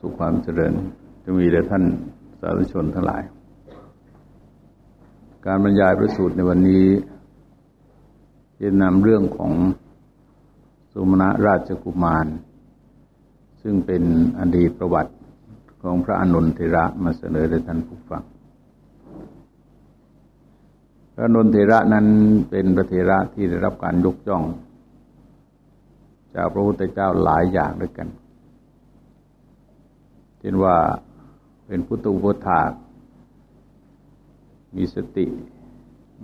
สุขความเจริญจะมีแด่ท่านสาธุชนทั้งหลาย การบรรยายประสูตรในวันนี้จะนำเรื่องของสุมาณราชกุมาร ซึ่งเป็นอดีตประวัติของพระอนุนเทระมาเสนอแด่ท่านผู้ฟัง พระอนุนเทระนั้นเป็นพระเทระที่ได้รับการยกย่อง จากพระพุทธเจ้าหลายอย่างด้วยกัน เช่นว่าเป็นพุทธุปถากมีสติ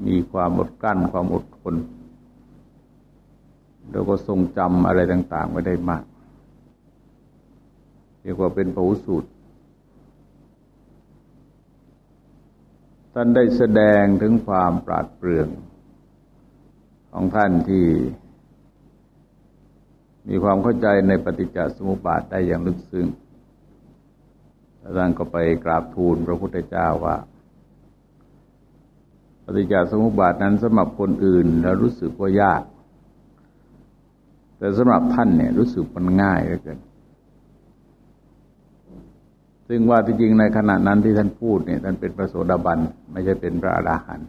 มีความอดกลั้นความอดทนแล้วก็ทรงจำอะไรต่างๆไว้ได้มากเรียกว่าเป็นผู้สูตร ท่านได้แสดงถึงความปราดเปรื่อง ของท่านที่มีความเข้าใจในปฏิจจสมุปบาทได้อย่างลึกซึ้ง ท่านก็ไปกราบทูลพระพุทธเจ้าว่าปฏิจจสมุปบาทนั้นสำหรับคนอื่นแล้วรู้สึกว่ายาก แต่สำหรับท่านเนี่ยรู้สึกมันง่ายเหลือเกินซึ่งว่าที่จริงในขณะนั้นที่ท่านพูดเนี่ยท่านเป็นพระโสดาบันไม่ใช่เป็นพระอราหันต์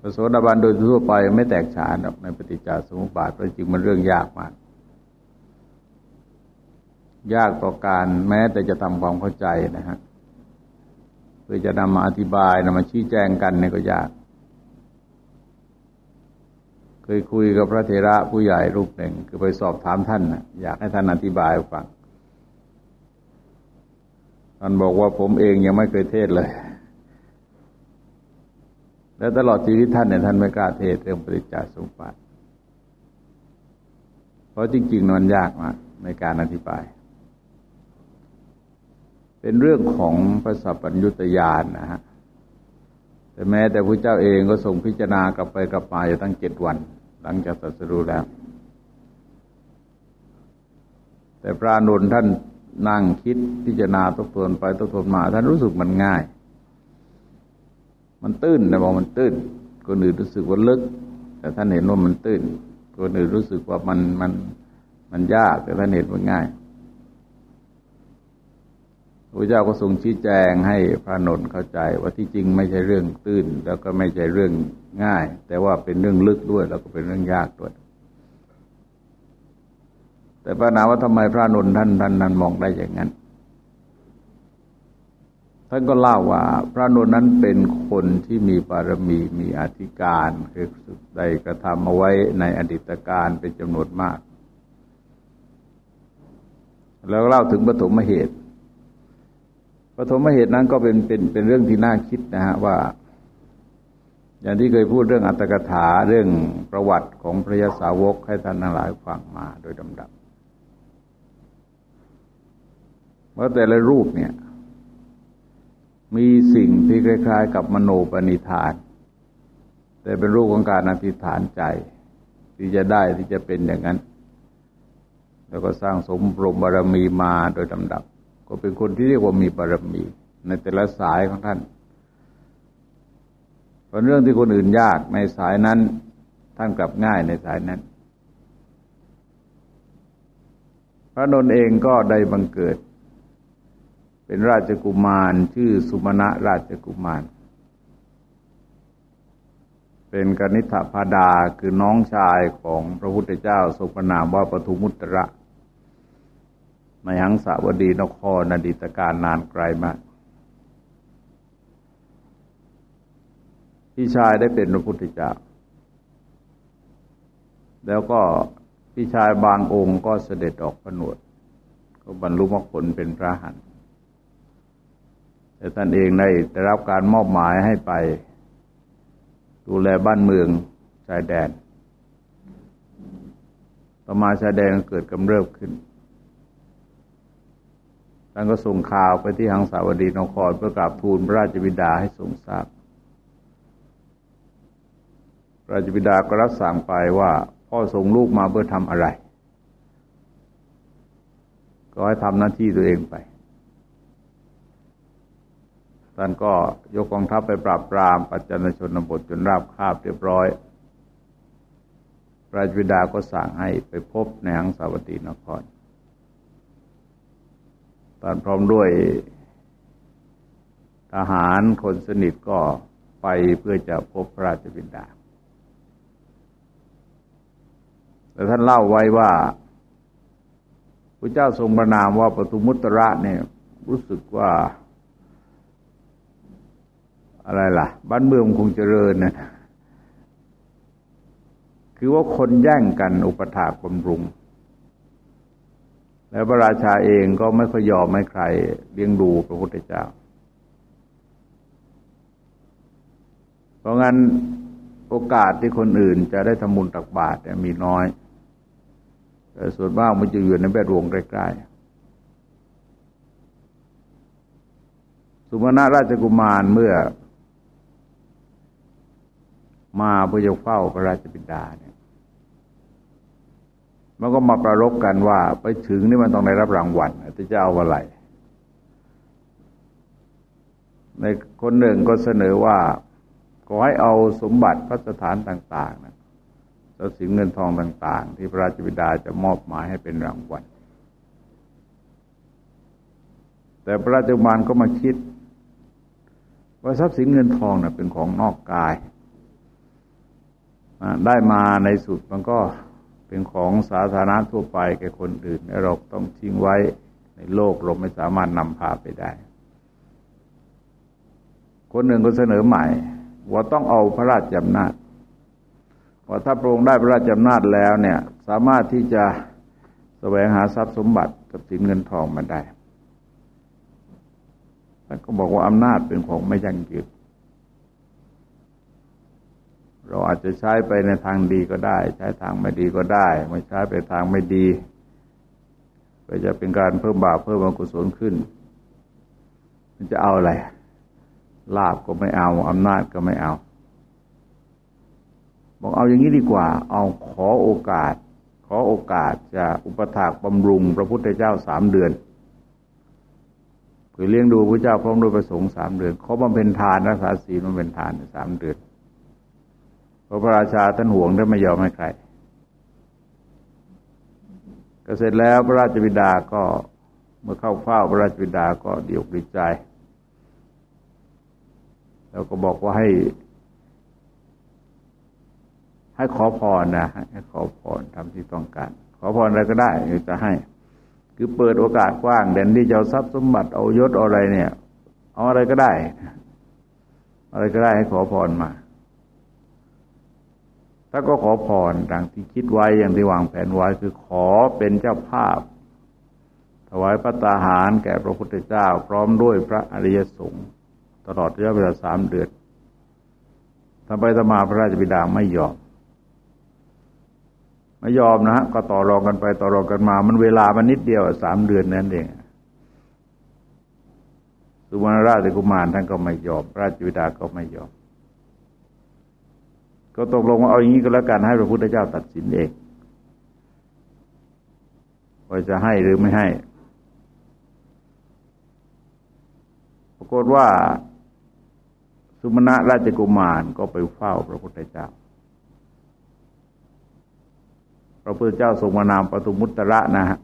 พระโสดาบันโดยทั่วไปไม่แตกฉานในปฏิจจสมุปบาทเพราะจริงมันเรื่องยากมาก ยากต่อการแม้แต่จะทำความเข้าใจนะฮะเพื่อจะนำมาอธิบายนำมาชี้แจงกันเนี่ยก็ยาก เคยคุยกับพระเถระผู้ใหญ่รูปหนึ่ง คือไปสอบถามท่านนะอยากให้ท่านอธิบายฟังท่านบอกว่าผมเองยังไม่เคยเทศเลย และตลอดชีวิตท่านเนี่ยท่านไม่กล้าเทศเรื่องปฏิจจสมุปบาทเพราะจริงๆมันยากมากในการอธิบาย เป็นเรื่องของพระสัพพัญญุตยานนะฮะแต่แม้แต่พระเจ้าเองก็ทรงพิจารณากลับไปกลับมาอยู่ตั้งเจ็ดวัน หลังจากตรัสรู้แล้ว แต่พระนนท่านนั่งคิดพิจารณาทบทวนไปทบทวนมา ท่านรู้สึกมันง่าย มันตื้นแต่บอกมันตื้นคนอื่นรู้สึกว่าลึก แต่ท่านเห็นว่ามันตื้นคนอื่นรู้สึกว่ามันมันมันยากแต่ท่านเห็นว่าง่าย พระเจ้าก็ทรงชี้แจงให้พระนนท์เข้าใจว่าที่จริงไม่ใช่เรื่องตื้น แล้วก็ไม่ใช่เรื่องง่าย แต่ว่าเป็นเรื่องลึกด้วย แล้วก็เป็นเรื่องยากด้วย แต่ปัญหาว่าทำไมพระนนท์ท่านท่านนั้นมองได้อย่างนั้น ท่านก็เล่าว่าพระนนท์นั้นเป็นคนที่มีบารมีมีอธิการคือได้กระทำเอาไว้ในอดีตการเป็นจำนวนมาก แล้วเล่าถึงปฐมเหตุ ปฐมเหตุนั้นก็เป็นเป็นเป็นเรื่องที่น่าคิดนะฮะว่า อย่างที่เคยพูดเรื่องอัตถกถาเรื่องประวัติของพระยาสาวกให้ท่านทั้งหลายฟังมาโดยลำดับว่าแต่ละรูปเนี่ย มีสิ่งที่คล้ายๆ กับมโนปณิธาน แต่เป็นรูปของการอธิษฐานใจ ที่จะได้ที่จะเป็นอย่างนั้น แล้วก็สร้างสมบรมบารมีมาโดยลำดับ ก็เป็นคนที่เรียกว่ามีบารมี ในแต่ละสายของท่านเป็นเรื่องที่คนอื่นยากในสายนั้น ท่านกลับง่ายในสายนั้น พระนนท์เองก็ได้บังเกิด เป็นราชกุมารชื่อสุมาณะราชกุมาร เป็นกนิษฐพาดาคือน้องชายของพระพุทธเจ้าทรงประนามว่าปทุมุตระ ในหังสาวดีนครนดิตการนานไกลมาก พี่ชายได้เป็นพระพุทธเจ้า แล้วก็พี่ชายบางองค์ก็เสด็จออกผนวด ก็บรรลุมรรคผลเป็นพระหันแต่ท่านเองได้ได้รับการมอบหมายให้ไป ดูแลบ้านเมืองชายแดน ต่อมาชายแดนเกิดกำเริบขึ้น ท่านก็ส่งข่าวไปที่หังสาวดีนครเพื่อกราบทูลพระราชบิดาให้ทรงทราบพระราชบิดาก็รับสั่งไปว่า พ่อส่งลูกมาเพื่อทำอะไร ก็ให้ทำหน้าที่ตัวเองไปท่านก็ยกกองทัพไปปราบปรามปัจจนชนบทจนราบคาบเรียบร้อยพระราชบิดาก็สั่งให้ไปพบในหังสาวดีนคร ตอนพร้อมด้วยทหารคนสนิทก็ไปเพื่อจะพบพระราชบิดา แต่ท่านเล่าไว้ว่าพระเจ้าทรงประนามว่าปทุมุตระเนี่ยรู้สึกว่า อะไรล่ะ บ้านเมืองคงเจริญนะคือว่าคนแย่งกันอุปถากบำรุง แล้วพระราชาเองก็ไม่ค่อยยอมให้ใครเลี้ยงดูพระพุทธเจ้า เพราะงั้นโอกาสที่คนอื่นจะได้ทำบุญตักบาตรมีน้อยแต่ส่วนมากมันจะอยู่ในแวดวงใกล้ๆ สุมาณราชกุมารเมื่อ มาเพื่อจะเฝ้าพระราชบิดาเนี่ย มันก็มาประรบกันว่า ไปถึงนี่มันต้องได้รับรางวัลจะเอาอะไร ในคนหนึ่งก็เสนอว่า ขอให้เอาสมบัติพระสถานต่างๆนะทรัพย์สินเงินทองต่าง ๆ ที่พระราชบิดาจะมอบหมายให้เป็นรางวัล แต่พระราชบาลก็มาคิด ว่าทรัพย์สินเงินทองนะ่ะเป็นของนอกกาย ได้มาในสุดมันก็ เป็นของสาธารณะทั่วไปแก่คนอื่นเราต้องทิ้งไว้ในโลกเราไม่สามารถนำพาไปได้ คนหนึ่งก็เสนอใหม่ ว่าต้องเอาพระราชอำนาจว่าถ้าพระองค์ได้พระราชอำนาจแล้วเนี่ยสามารถที่จะแสวงหาทรัพย์สมบัติกับสินเงินทองมาได้ท่านก็บอกว่าอำนาจเป็นของไม่ยั่งยืน เราอาจจะใช้ไปในทางดีก็ได้ ใช้ทางไม่ดีก็ได้ไม่ใช้ไปทางไม่ดีก็จะเป็นการเพิ่มบาปเพิ่มอกุศลขึ้น มันจะเอาอะไรลาบก็ไม่เอาอำนาจก็ไม่เอา บอกเอาอย่างนี้ดีกว่า เอาขอโอกาส ขอโอกาสจะอุปถากบำรุงพระพุทธเจ้าสามเดือนเพื่อเลี้ยงดูพระเจ้าพร้อมด้วยประสงค์สามเดือนเขาบำเพ็ญทานรักษาศีลบำเพ็ญทานสามเดือน พระพระราชาท่านห่วงท่านไม่ยอมให้ใคร ก็เสร็จแล้วพระราชบิดาก็เมื่อเข้าเฝ้าพระราชบิดาก็ดีอกดีใจ แล้วก็บอกว่าให้ ให้ขอพรนะให้ขอพรทำที่ต้องการ ขอพรอะไรก็ได้จะให้ คือเปิดโอกาสกว้างเด่นที่จะเอาทรัพย์สมบัติเอายศอะไรเนี่ย เอาอะไรก็ได้ อะไรก็ได้ให้ขอพรมา ถ้าก็ขอพรดังที่คิดไว้อย่างที่วางแผนไว้คือขอเป็นเจ้าภาพ ถวายพระตาหารแก่พระพุทธเจ้า พร้อมด้วยพระอริยสงฆ์ตลอดระยะเวลาสามเดือนทำไปทำมาพระราชบิดาไม่ยอม ไม่ยอมนะฮะก็ต่อรองกันไปต่อรองกันมา มันเวลามันนิดเดียวสามเดือนนั่นเองสุวรรณราชกุมารท่านก็ไม่ยอม ราชวิดาก็ไม่ยอม ก็ตกลงว่าเอาอย่างนี้ก็แล้วกันให้พระพุทธเจ้าตัดสินเองว่าจะให้หรือไม่ให้ ปรากฏว่าสุมาณะราชกุมารก็ไปเฝ้าพระพุทธเจ้า พระพุทธเจ้าทรงมานามปตุมุตระนะฮะ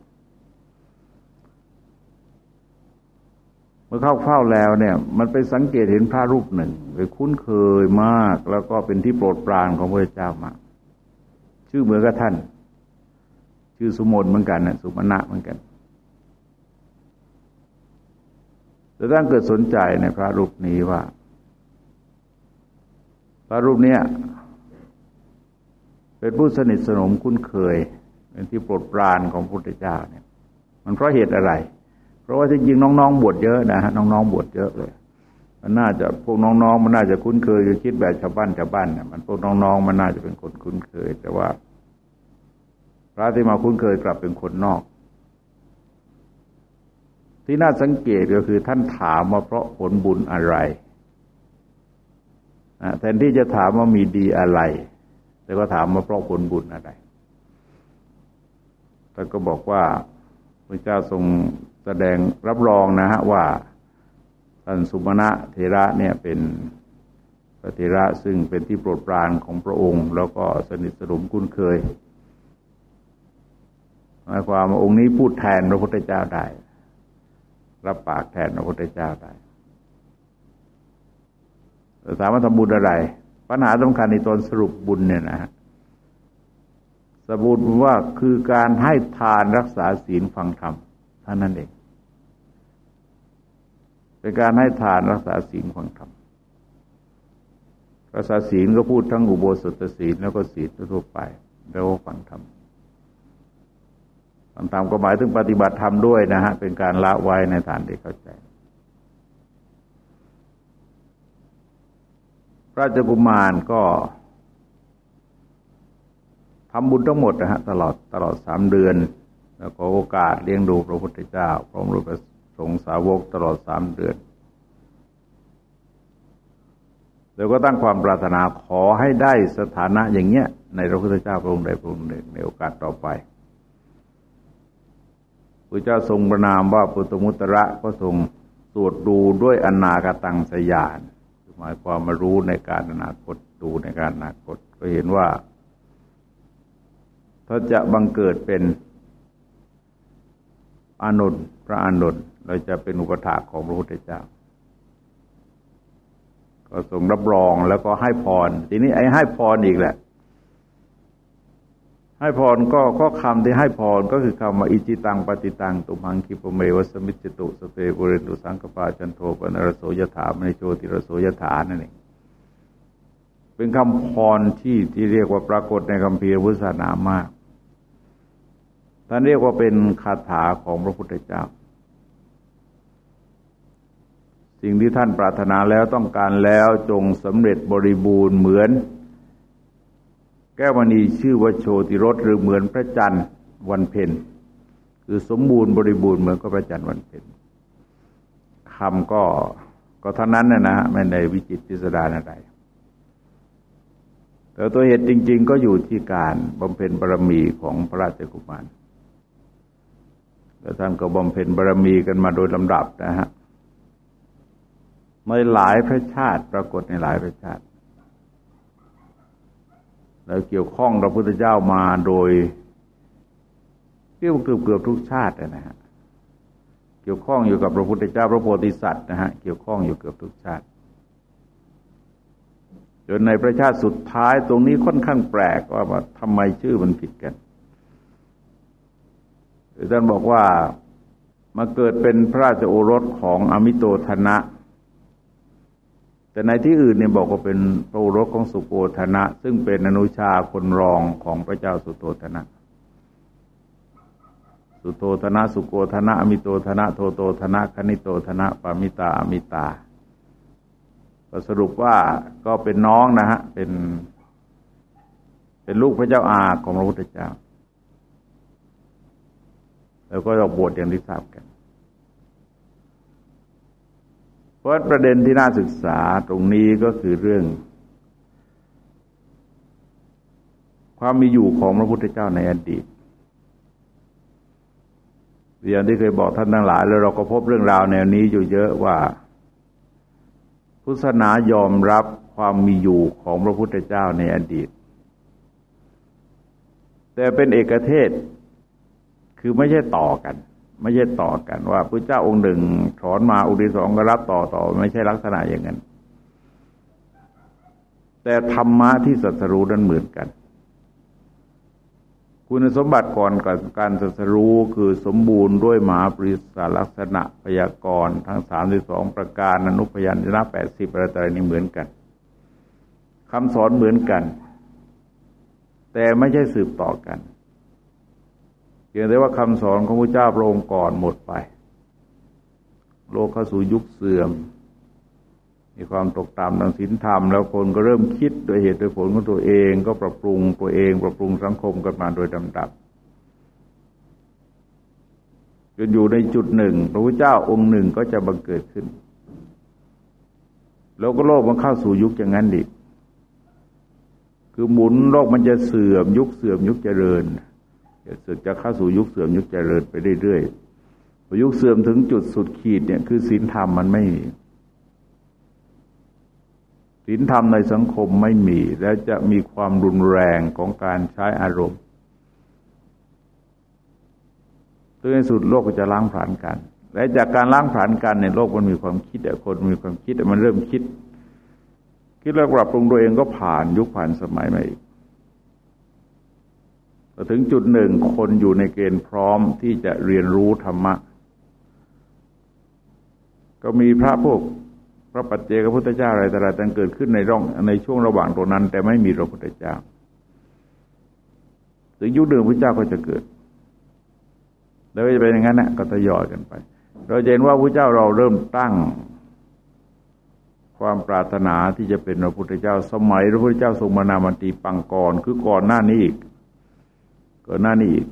เมื่อเข้าเฝ้าแล้วเนี่ย มันไปสังเกตเห็นพระรูปหนึ่งไปคุ้นเคยมาก แล้วก็เป็นที่โปรดปรานของพระเจ้ามาก ชื่อเหมือนกับท่าน ชื่อสุมนเหมือนกันนะสุมณะเหมือนกันแต่ท่านเกิดสนใจในพระรูปนี้ว่า พระรูปเนี้ยเป็นผู้สนิทสนมคุ้นเคย เป็นที่โปรดปรานของพระพุทธเจ้าเนี่ย มันเพราะเหตุอะไร เพราะว่าจริงๆน้องๆบวชเยอะนะฮะน้องๆบวชเยอะเลย มันน่าจะพวกน้องๆมันน่าจะคุ้นเคยคิดแบบชาวบ้านชาวบ้านเนี่ยมันพวกน้องๆมันน่าจะเป็นคนคุ้นเคย แต่ว่า พระที่มาคุ้นเคยกลับเป็นคนนอก ที่น่าสังเกตก็คือท่านถามว่าเพราะผลบุญอะไรแทนที่จะถามว่ามีดีอะไร แต่ก็ถามมาเพราะผลบุญอะไรท่านก็บอกว่าพระเจ้าทรง แสดงรับรองนะฮะว่าท่านสุมาณะเทระเนี่ยเป็นพระเทระซึ่งเป็นที่โปรดปรานของพระองค์ แล้วก็สนิทสนมคุ้นเคยหมายความว่าองค์นี้พูดแทนพระพุทธเจ้าได้ รับปากแทนพระพุทธเจ้าได้ถามว่าทำบุญอะไร ปัญหาสำคัญในตอนสรุปบุญเนี่ยนะฮะสรุปว่าคือการให้ทานรักษาศีลฟังธรรมเท่านั้นเอง เป็นการให้ทานรักษาศีลฟังธรรมรักษาศีลก็พูดทั้งอุโบสถศีลแล้วก็ศีลทั่วไป แล้วก็ฟังธรรมฟังธรรมก็หมายถึงปฏิบัติธรรมด้วยนะฮะ เป็นการละไว้ในฐานที่เข้าใจราชกุมารก็ทำบุญทั้งหมดนะฮะตลอดตลอดสามเดือน แล้วก็โอกาสเลี้ยงดูพระพุทธเจ้าพร้อมด้วยพระ สงสาวกตลอดสามเดือนแล้วก็ตั้งความปรารถนาขอให้ได้สถานะอย่างเงี้ย ในพระพุทธเจ้าพระองค์ใดพระองค์หนึ่งในโอกาสต่อไปพระเจ้าทรงประนามว่าปุตตมุตระก็ทรงสวดดูด้วยอนากตังสยานหมายความมารู้ในการอนาคตดูในการอนาคตก็เห็นว่าถ้าจะบังเกิดเป็นอานนท์พระอานนท์ เราจะเป็นอุปถาของพระพุทธเจ้า ก็ทรงรับรองแล้วก็ให้พร ทีนี้ไอ้ให้พรอีกแหละ ให้พรก็ก็คำที่ให้พรก็คือคำว่าอิจิตังปฏิตังตุมังคิปเมวสมิจตุสเปบุเรตุสังกปาจันโทปนรโสยถามณิโชติรโสยถานั่นเองเป็นคำพรที่ที่เรียกว่าปรากฏในคำพีพุทธศาสนามากท่านเรียกว่าเป็นคาถาของพระพุทธเจ้า สิ่งที่ท่านปรารถนาแล้วต้องการแล้วจงสำเร็จบริบูรณ์เหมือน แก้วมณีชื่อว่าโชติรสหรือเหมือนพระจันทร์วันเพ็ญคือสมบูรณ์บริบูรณ์เหมือนกับพระจันทร์วันเพ็ญคำก็ก็เท่านั้นนะนะไม่ในวิจิตพิสดารอะไรแต่ตัวเหตุจริง ๆ ก็อยู่ที่การบำเพ็ญบารมีของพระราชกุมารแล้วท่านก็บำเพ็ญบารมีกันมาโดยลำดับนะฮะ ในหลายพระชาติ ปรากฏในหลายพระชาติ แล้วเกี่ยวข้องพระพุทธเจ้ามาโดยเรียกว่าเกือบเกือบทุกชาตินะฮะเกี่ยวข้องอยู่กับพระพุทธเจ้าพระโพธิสัตว์นะฮะเกี่ยวข้องอยู่เกือบทุกชาติจนในประชาติสุดท้ายตรงนี้ค่อนข้างแปลกว่าทำไมชื่อมันผิดกันท่านบอกว่ามาเกิดเป็นพระราชโอรสของอมิโตธนะ แต่ในที่อื่นเนี่ยบอกว่าเป็นพระโอรสของสุโกธนะ ซึ่งเป็นอนุชาคนรองของพระเจ้าสุโตธนะสุโตธนะสุโกธนะอมิโตธนะโทโตธนะคณิโตธนะปามิตาอมิตาก็สรุปว่าก็เป็นน้องนะฮะเป็น เป็นลูกพระเจ้าอาของพระพุทธเจ้า แล้วก็เราบวชอย่างที่ทราบกัน เพ ราะประเด็นที่น่าศึกษาตรงนี้ก็คือเรื่อง ความมีอยู่ของพระพุทธเจ้าในอดีตอย่างที่เคยบอกท่านทั้งหลาย แล้วเราก็พบเรื่องราวแนวนี้อยู่เยอะว่า พุทธศาสนายอมรับความมีอยู่ของพระพุทธเจ้าในอดีต แต่เป็นเอกเทศคือไม่ใช่ต่อกัน ไม่ใช่ต่อกันว่าพระเจ้าองค์หนึ่งถอนมาองค์ที่สองก็รับต่อต่อ ไม่ใช่ลักษณะอย่างนั้น แต่ธรรมะที่สัสรู้นั้นเหมือนกัน คุณสมบัติก่อนกับการสัสรู้คือสมบูรณ์ด้วยมหาปริศลักษณะพยากรณ์ทั้งสามสิบสองประการอนุพยัญชนะแปดสิบอะไรต่างๆนี่เหมือนกันคำสอนเหมือนกัน แต่ไม่ใช่สืบต่อกัน เพียงแต่ว่าคำสอนของพระเจ้าพระองค์ก่อนหมดไป โลกเข้าสู่ยุคเสื่อม มีความตกต่ำทางศีลธรรม แล้วคนก็เริ่มคิดโดยเหตุโดยผลของตัวเองก็ปรับปรุงตัวเอง ปรับปรุงสังคมกันมาโดยลำดับจนอยู่ในจุดหนึ่ง พระพุทธเจ้าองค์หนึ่งก็จะบังเกิดขึ้น แล้วก็โลกมันเข้าสู่ยุคอย่างนั้นอีกคือหมุนโลกมันจะเสื่อมยุคเสื่อมยุคเจริญ จะจะเข้าสู่ยุคเสื่อมยุคเจริญไปเรื่อยๆพอยุคเสื่อมถึงจุดสุดขีดเนี่ยคือศีลธรรมมันไม่มีศีลธรรมในสังคมไม่มี และจะมีความรุนแรงของการใช้อารมณ์ตัวในสุดโลกก็จะล้างผลาญกัน และจากการล้างผลาญกันในโลกมันมีความคิดแต่คนมีความคิดแต่มันเริ่มคิด คิดแล้วปรับปรุงตัวเองก็ผ่านยุคผ่านสมัยมาอีก พอถึงจุดหนึ่งคนอยู่ในเกณฑ์พร้อมที่จะเรียนรู้ธรรมะ ก็มีพระพวกพระปัจเจกพุทธเจ้าอะไรต่างๆเกิดขึ้นในร่องในช่วงระหว่างตรงนั้น แต่ไม่มีพระพุทธเจ้าถึงยุคเดิมพระเจ้าก็จะเกิด แล้วจะเป็นอย่างนั้นนะก็ทยอยกันไป เราเห็นว่าพระเจ้าเราเริ่มตั้ง ความปรารถนาที่จะเป็นพระพุทธเจ้า สมัยพระพุทธเจ้าทรงมานามันตีปังกรคือก่อนหน้านี้อีก ก่อนหน้านี้อีก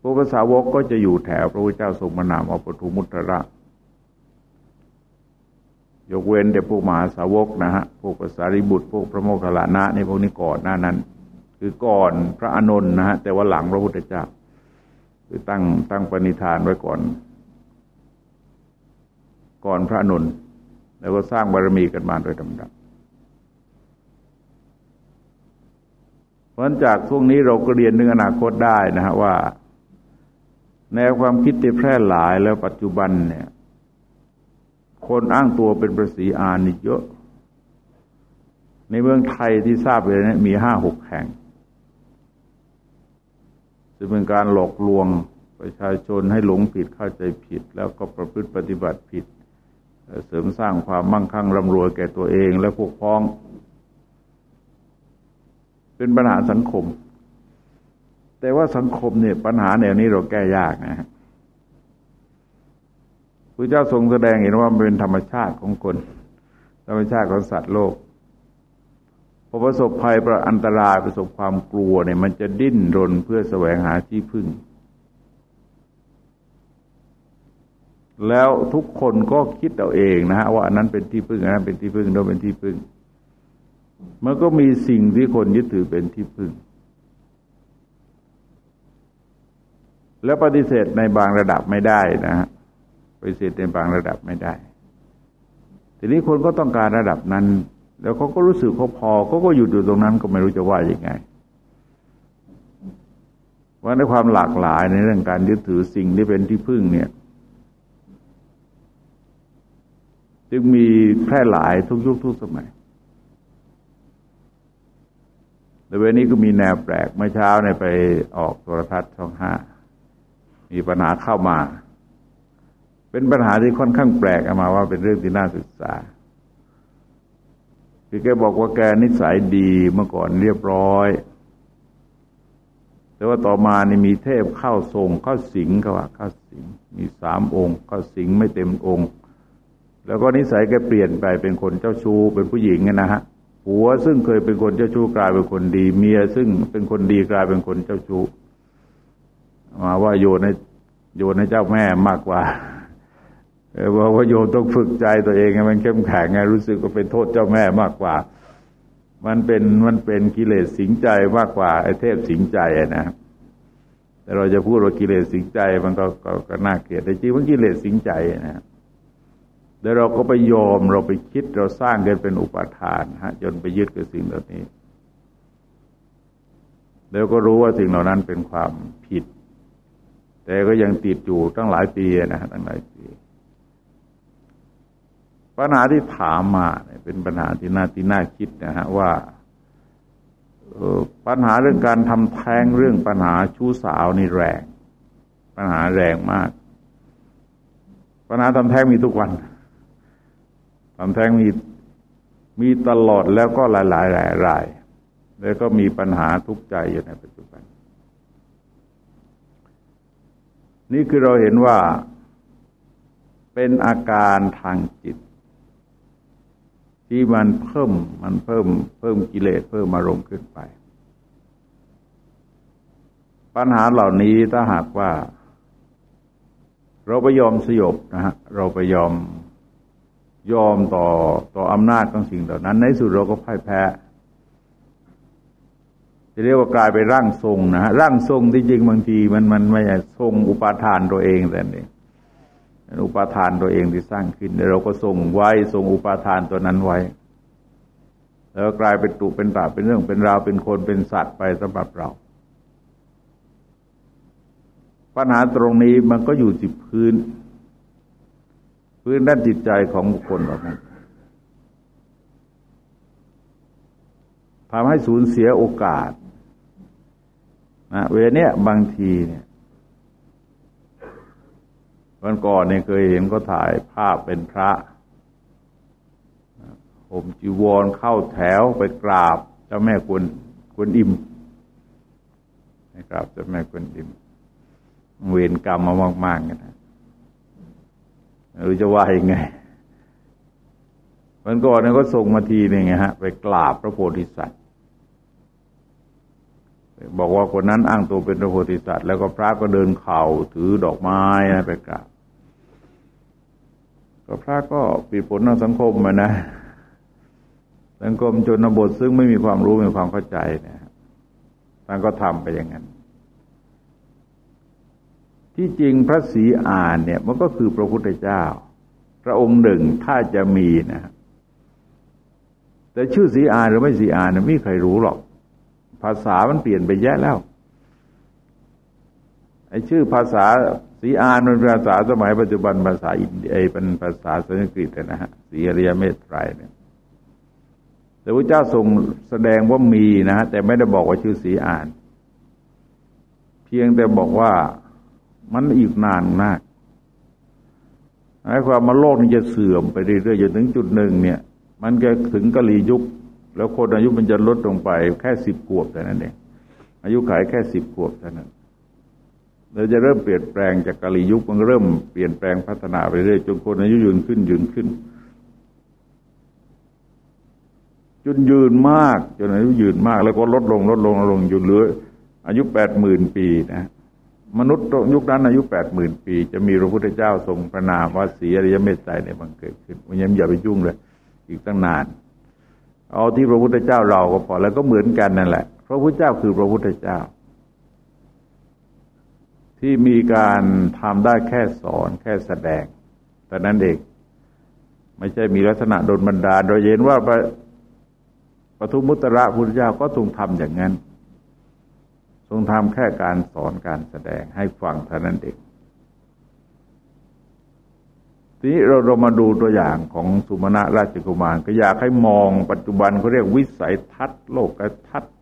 พระภาวกก็จะอยู่แถวพระพุทธเจ้าทรงมานามอปทุมุตระ ยกเว้นแต่พวกมหาสาวกนะฮะ พวกภาษาริบุตร พวกพระโมคคัลลานะในพวกนี้ก่อนหน้านั้น คือก่อนพระอานนท์นะฮะ แต่ว่าหลังพระพุทธเจ้า คือตั้งตั้งปณิธานไว้ก่อน ก่อนพระอานนท์แล้วก็สร้างบารมีกันมาโดยลำดับเพ ราะจากช่วงนี้เราก็เรียนนึงอนาคตได้นะฮะว่า แนวความคิดที่แพร่หลายแล้วปัจจุบันเนี่ย คนอ้างตัวเป็นประสีอานนี่เยอะ ในเมืองไทยที่ทราบเลยนะมีห้าหกแห่งจะเป็นการหลอกลวงประชาชนให้หลงผิดเข้าใจผิด แล้วก็ประพฤติปฏิบัติผิด เสริมสร้างความมั่งคั่งร่ำรวยแก่ตัวเองและพวกพ้อง เป็นปัญหาสังคม แต่ว่าสังคมเนี่ยปัญหาแนวนี้เราแก้ยากนะพระเจ้าทรงแสดงเห็นว่ามันเป็นธรรมชาติของคน ธรรมชาติของสัตว์โลกพอประสบภัยประอันตรายประสบความกลัวเนี่ย มันจะดิ้นรนเพื่อแสวงหาที่พึ่ง แล้วทุกคนก็คิดเอาเองนะฮะว่าอันนั้นเป็นที่พึ่งอันนั้นเป็นที่พึ่งโน้นเป็นที่พึ่ง มันก็มีสิ่งที่คนยึดถือเป็นที่พึ่ง แล้วปฏิเสธในบางระดับไม่ได้นะฮะปฏิเสธในบางระดับไม่ได้ ทีนี้คนก็ต้องการระดับนั้น แล้วเขาก็รู้สึกเขาพอเขาก็อยู่อยู่ตรงนั้นก็ไม่รู้จะว่าอย่างไงว่าในความหลากหลายในเรื่องการยึดถือสิ่งที่เป็นที่พึ่งเนี่ย จึงมีแพร่หลายทุกยุคทุกสมัย แต่เวลานี้ก็มีแนวแปลก เมื่อเช้าเนี่ยไปออกโทรทัศน์ช่องห้า มีปัญหาเข้ามา เป็นปัญหาที่ค่อนข้างแปลกออกมาว่าเป็นเรื่องที่น่าศึกษาคือแกบอกว่าแกนิสัยดีเมื่อก่อนเรียบร้อย แต่ว่าต่อมานี่มีเทพเข้าทรงเข้าสิงเขาว่าเข้าสิง มีสามองค์เข้าสิงไม่เต็มองค์ แล้วก็นิสัยแกเปลี่ยนไปเป็นคนเจ้าชู้เป็นผู้หญิงนะฮะ ผัวซึ่งเคยเป็นคนเจ้าชู้กลายเป็นคนดี เมียซึ่งเป็นคนดีกลายเป็นคนเจ้าชู้มาว่าโยนในโยนในเจ้าแม่มากกว่าบอกว่าโยมต้องฝึกใจตัวเองให้มันเข้มแข็งไงรู้สึกว่าเป็นโทษเจ้าแม่มากกว่า มันเป็นมันเป็นกิเลสสิงใจมากกว่าไอ้เทพสิงใจนะแต่เราจะพูดว่ากิเลสสิงใจมันก็ก็ก็น่าเกลียดแต่จริงมันกิเลสสิงใจนะ แล้วเราก็ไปยอมเราไปคิดเราสร้างกันเป็นอุปทานฮะจนไปยึดกับสิ่งเหล่านี้ แล้วก็รู้ว่าสิ่งเหล่านั้นเป็นความผิด แต่ก็ยังติดอยู่ตั้งหลายปีนะตั้งหลายปี ปัญหาที่ถามมาเป็นปัญหาที่น่าที่น่าคิดนะฮะว่าปัญหาเรื่องการทำแท้งเรื่องปัญหาชู้สาวนี่แรง ปัญหาแรงมาก ปัญหาทำแท้งมีทุกวัน ทำแท้งมีมีตลอดแล้วก็หลายหลายหลายราย แล้วก็มีปัญหาทุกข์ใจอยู่ในปัจจุบัน นี่คือเราเห็นว่าเป็นอาการทางจิต ที่มันเพิ่มมันเพิ่มเพิ่มกิเลสเพิ่มอารมณ์ขึ้นไป ปัญหาเหล่านี้ถ้าหากว่า เราไปยอมสยบนะฮะเราไปยอม ยอมต่อต่ออำนาจของสิ่งเหล่านั้น ในสุดเราก็พ่ายแพ้จะเรียกว่ากลายไปร่างทรงนะฮะร่างทรงที่จริงบางทีมันมันไม่ใช่ทรงอุปาทานตัวเองแต่นี่อุปาทานตัวเองที่สร้างขึ้นเราก็ส่งไว้ส่งอุปาทานตัวนั้นไว้ แล้วกลายเป็นตุเป็นตาเป็นเรื่องเป็นราวเป็นคนเป็นสัตว์ไปสำหรับเรา ปัญหาตรงนี้มันก็อยู่ที่พื้น พื้นด้านจิตใจของบุคคลเหล่านั้นทำให้สูญเสียโอกาสนะเวเนี้ยบางทีเนี่ยวันก่อนเนี่ยเคยเห็นก็ถ่ายภาพเป็นพระผมจีวรเข้าแถวไปกราบเจ้าแม่กวนกวนอิมไปกราบเจ้าแม่กวนอิม เวรกรรมมามากๆกันนะ รือจะว่ายังไงวันก่อนเนี่ยก็ส่งมาทีนึงไงฮะ ไปกราบพระโพธิสัตว์ บอกว่าคนนั้นอ้างตัวเป็นพระโพธิสัตว์ แล้วก็พระก็เดินเข่าถือดอกไม้นะไปกราบก็พระก็ปีผลทางสังคมมานะ สังคมจนบทซึ่งไม่มีความรู้ไม่มีความเข้าใจเนี่ยท่านก็ทำไปอย่างนั้น ที่จริงพระศรีอานเนี่ยมันก็คือพระพุทธเจ้า พระองค์หนึ่งถ้าจะมีนะแต่ชื่อศรีอานหรือไม่ศรีอานไม่มีใครรู้หรอก ภาษามันเปลี่ยนไปแยะแล้วไอ้ชื่อภาษาสีอานเป็นภาษาสมัยปัจจุบันภาษาอินเดียเป็นภาษาสันสกฤตนะฮะสีอริยเมตไตรเนี่ยแต่พระเจ้าทรงแสดงว่ามีนะฮะแต่ไม่ได้บอกว่าชื่อสีอาน เพียงแต่บอกว่า มันอีกนานมากหมายความมาโลกนี้จะเสื่อมไปเรื่อยๆจนถึงจุดหนึ่งเนี่ย มันก็ถึงกะลียุค แล้วคนอายุมันจะลดลงไปแค่สิบขวบแต่นั้นเองอายุขายแค่สิบขวบเท่านั้นเราจะเริ่มเปลี่ยนแปลงจากกาลียุคมันเริ่มเปลี่ยนแปลงพัฒนาไปเรื่อยจนคนอายุยืนขึ้นยืนขึ้นจนยืนมากจนอายุยืนมาก แล้วก็ลดลงลดลงลดลงอยู่เหลืออายุแปดหมื่นปีนะ มนุษย์ยุคนั้นอายุแปดหมื่นปี จะมีพระพุทธเจ้าทรงประนามว่าสีอริยเมตไตรเนี่ยมันเกิดขึ้นวันนี้อย่าไปยุ่งเลย อีกตั้งนาน เอาที่พระพุทธเจ้าเราก็พอแล้วก็เหมือนกันนั่นแหละพระพุทธเจ้าคือพระพุทธเจ้า ที่มีการทำได้แค่สอนแค่แสดง แต่นั้นเองไม่ใช่มีลักษณะโดนบันดาลโดยเห็นว่าปทุมุตระพุทธเจ้าก็ทรงทำอย่างนั้น ทรงทำแค่การสอนการแสดงให้ฟังเท่านั้นเองทีนี้เราเรามาดูตัวอย่างของสุมาณะราชกุมาร ก็อยากให้มองปัจจุบันเขาเรียกวิสัยทัศน์โลกทัศน์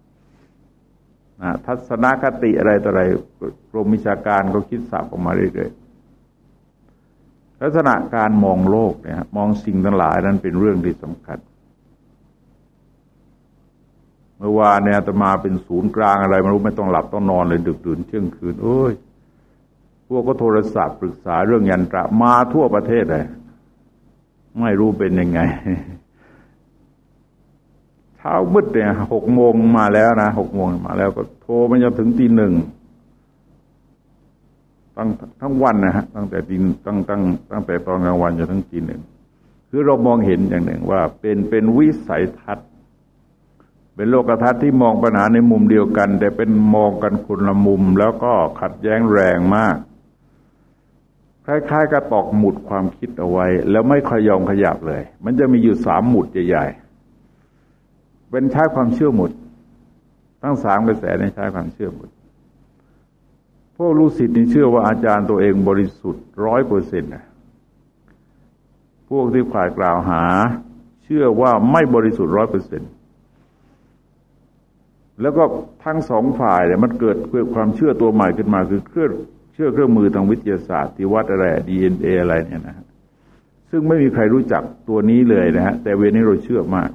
ทัศนคติอะไรต่ออะไรกรมวิชาการเขาคิดสับออกมาเรื่อยๆลักษณะการมองโลกเนี่ยมองสิ่งทั้งหลายนั้นเป็นเรื่องที่สำคัญ เมื่อวานเนี่ยตมาเป็นศูนย์กลางอะไรไม่รู้ไม่ต้องหลับต้องนอนเลยดึกดื่นเที่ยงคืนโอ้ยพวกก็โทรศัพท์ปรึกษาเรื่องยันตระมาทั่วประเทศเลยไม่รู้เป็นยังไงเช้ามืดเนี่ยหกโมงมาแล้วนะหกโมงมาแล้วก็โทรมันจะถึงตีหนึ่งตั้งทั้งวันนะฮะตั้งแต่ตีตั้งตั้งตั้งแต่ตอนกลางวันจนถึงตีหนึ่งคือเรามองเห็นอย่างหนึ่งว่า เป็นเป็นวิสัยทัศน์ เป็นโลกทัศน์ที่มองปัญหาในมุมเดียวกัน แต่เป็นมองกันคนละมุม แล้วก็ขัดแย้งแรงมาก คล้ายๆกับตอกหมุดความคิดเอาไว้ แล้วไม่ค่อยยอมขยับเลย มันจะมีอยู่สามหมุดใหญ่ๆเป็นใช้ความเชื่อหมุด ทั้งสามกระแสในใช้ความเชื่อหมุดพวกลูกศิษย์นี่เชื่อว่าอาจารย์ตัวเองบริสุทธิ์ร้อยเปอร์เซ็นต์นะพวกที่ฝ่ายกล่าวหา เชื่อว่าไม่บริสุทธิ์ร้อยเปอร์เซ็นต์ แล้วก็ทั้งสองฝ่ายเนี่ยมันเกิดเกิดความเชื่อตัวใหม่ขึ้นมาคือเครื่องเชื่อเครื่องมือทางวิทยาศาสตร์ที่วัดอะไรดีเอ็นเออะไรเนี่ยนะซึ่งไม่มีใครรู้จักตัวนี้เลยนะฮะแต่เวนี้เราเชื่อมาก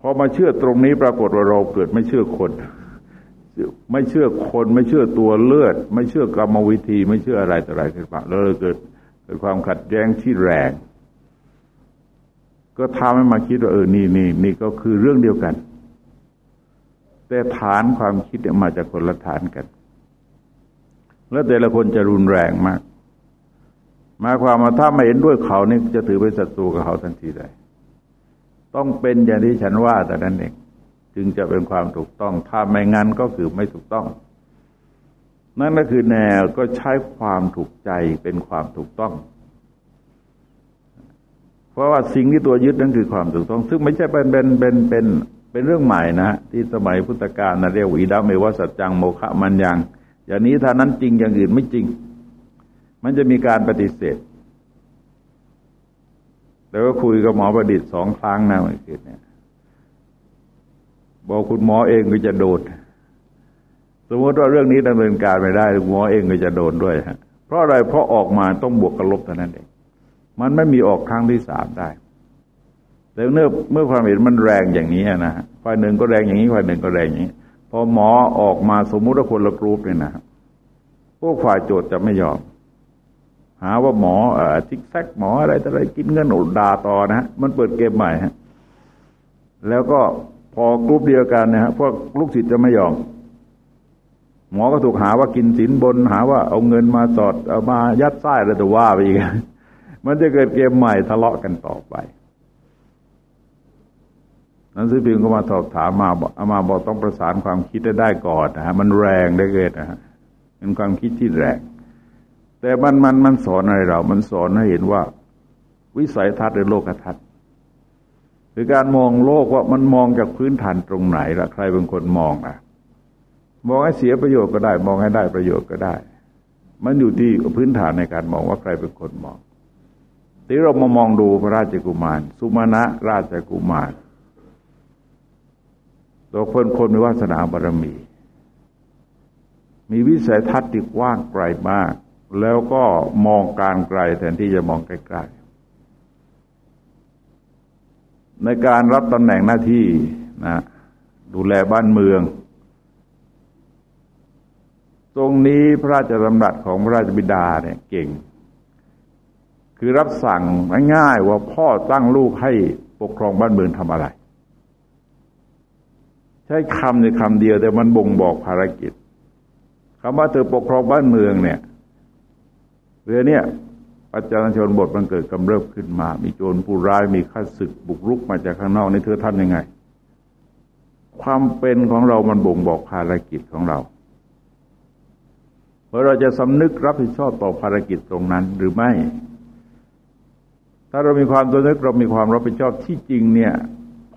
พอมาเชื่อตรงนี้ปรากฏว่าเราเกิดไม่เชื่อคน ไม่เชื่อคนไม่เชื่อตัวเลือด ไม่เชื่อกรรมวิธี ไม่เชื่ออะไรต่ออะไรขึ้นมาแล้วเกิดเกิดความขัดแย้งที่แรง ก็ทำให้มาคิดว่าเออนี่นี่นี่ก็คือเรื่องเดียวกัน แต่ฐานความคิดมาจากคนละฐานกัน แล้วแต่ละคนจะรุนแรงมากมาความว่าถ้าไม่เห็นด้วยเขานี่จะถือเป็นศัตรูกับเขาทันทีได้ต้องเป็นอย่างที่ฉันว่าแต่นั้นเองจึงจะเป็นความถูกต้อง ถ้าไม่งั้นก็คือไม่ถูกต้อง นั่นก็คือแนวก็ใช้ความถูกใจเป็นความถูกต้อง เพราะว่าสิ่งที่ตัวยึดนั่นคือความถูกต้อง ซึ่งไม่ใช่เป็นเป็นเป็นเป็น เป็นเรื่องใหม่นะที่สมัยพุทธกาลนะเรียกวิดาเมวสัจจังโมฆะมันยังอย่างนี้ถ้านั้นจริงอย่างอื่นไม่จริง มันจะมีการปฏิเสธ แล้วก็คุยกับหมอประดิษฐ์สองครั้งนะเมื่อกี้เนี่ยบอกคุณหมอเองก็จะโดนสมมติว่าเรื่องนี้ดำเนินการไม่ได้หมอเองก็จะโดนด้วยฮะเพราะอะไรเพราะออกมาต้องบวกกับลบเท่านั้นเองมันไม่มีออกครั้งที่สามได้ แต่เมื่อเมื่อความเห็นมันแรงอย่างนี้นะฝ่ายหนึ่งก็แรงอย่างนี้ฝ่ายหนึ่งก็แรงอย่างนี้ พอหมอออกมาสมมุติว่าคนละกรุ๊ปเนี่ยนะพวกฝ่ายโจทย์จะไม่ยอม หาว่าหมอเอ่อทิกแซกหมออะไรอะไรกินเงินอุดาต่อนะมันเปิดเกมใหม่ฮะแล้วก็พอกรุ๊ปเดียวกันนะฮะพวกลูกศิษย์จะไม่ยอม หมอก็ถูกหาว่ากินสินบน หาว่าเอาเงินมาสอดเอามายัดไส้อะไรตัวว่าไปอีกมันจะเกิดเกมใหม่ทะเลาะกันต่อไป นันสือพิมพ์ก็มาสอบถามมาบอกามาบอกต้องประสานความคิดได้ก่อนนะฮะมันแรงได้เกิดนะฮะเป็นความคิดที่แรง แต่มันมันมันสอนอะไรเรา มันสอนให้เห็นว่า วิสัยทัศน์หรือโลกทัศน์คือการมองโลกว่ามันมองจากพื้นฐานตรงไหนละใครเป็นคนมองอะมองให้เสียประโยชน์ก็ได้ มองให้ได้ประโยชน์ก็ได้ มันอยู่ที่พื้นฐานในการมองว่าใครเป็นคนมองทีเรามามองดูพระราชกุมาร สุมาณะราชกุมาร ตัวคนคนมีวาสนาบารมี มีวิสัยทัศน์ที่กว้างไกลมาก แล้วก็มองการไกลแทนที่จะมองใกล้ๆในการรับตำแหน่งหน้าที่นะดูแลบ้านเมือง ตรงนี้พระราชดำรัสของพระราชบิดาเนี่ยเก่ง คือรับสั่งง่ายๆว่าพ่อตั้งลูกให้ปกครองบ้านเมืองทำอะไร ใช้คำในคำเดียวแต่มันบ่งบอกภารกิจคำว่าเธอปกครองบ้านเมืองเนี่ยเรือเนี่ยปัจจารชนบทมันเกิดกำเริบขึ้นมา มีโจรผู้ร้ายมีข้าศึกบุกรุกมาจากข้างนอกนี่เธอทำยังไง ความเป็นของเรามันบ่งบอกภารกิจของเราเพราะเราจะสำนึกรับผิดชอบต่อภารกิจตรงนั้นหรือไม่ ถ้าเรามีความตัวนึกเรามีความรับผิดชอบที่จริงเนี่ย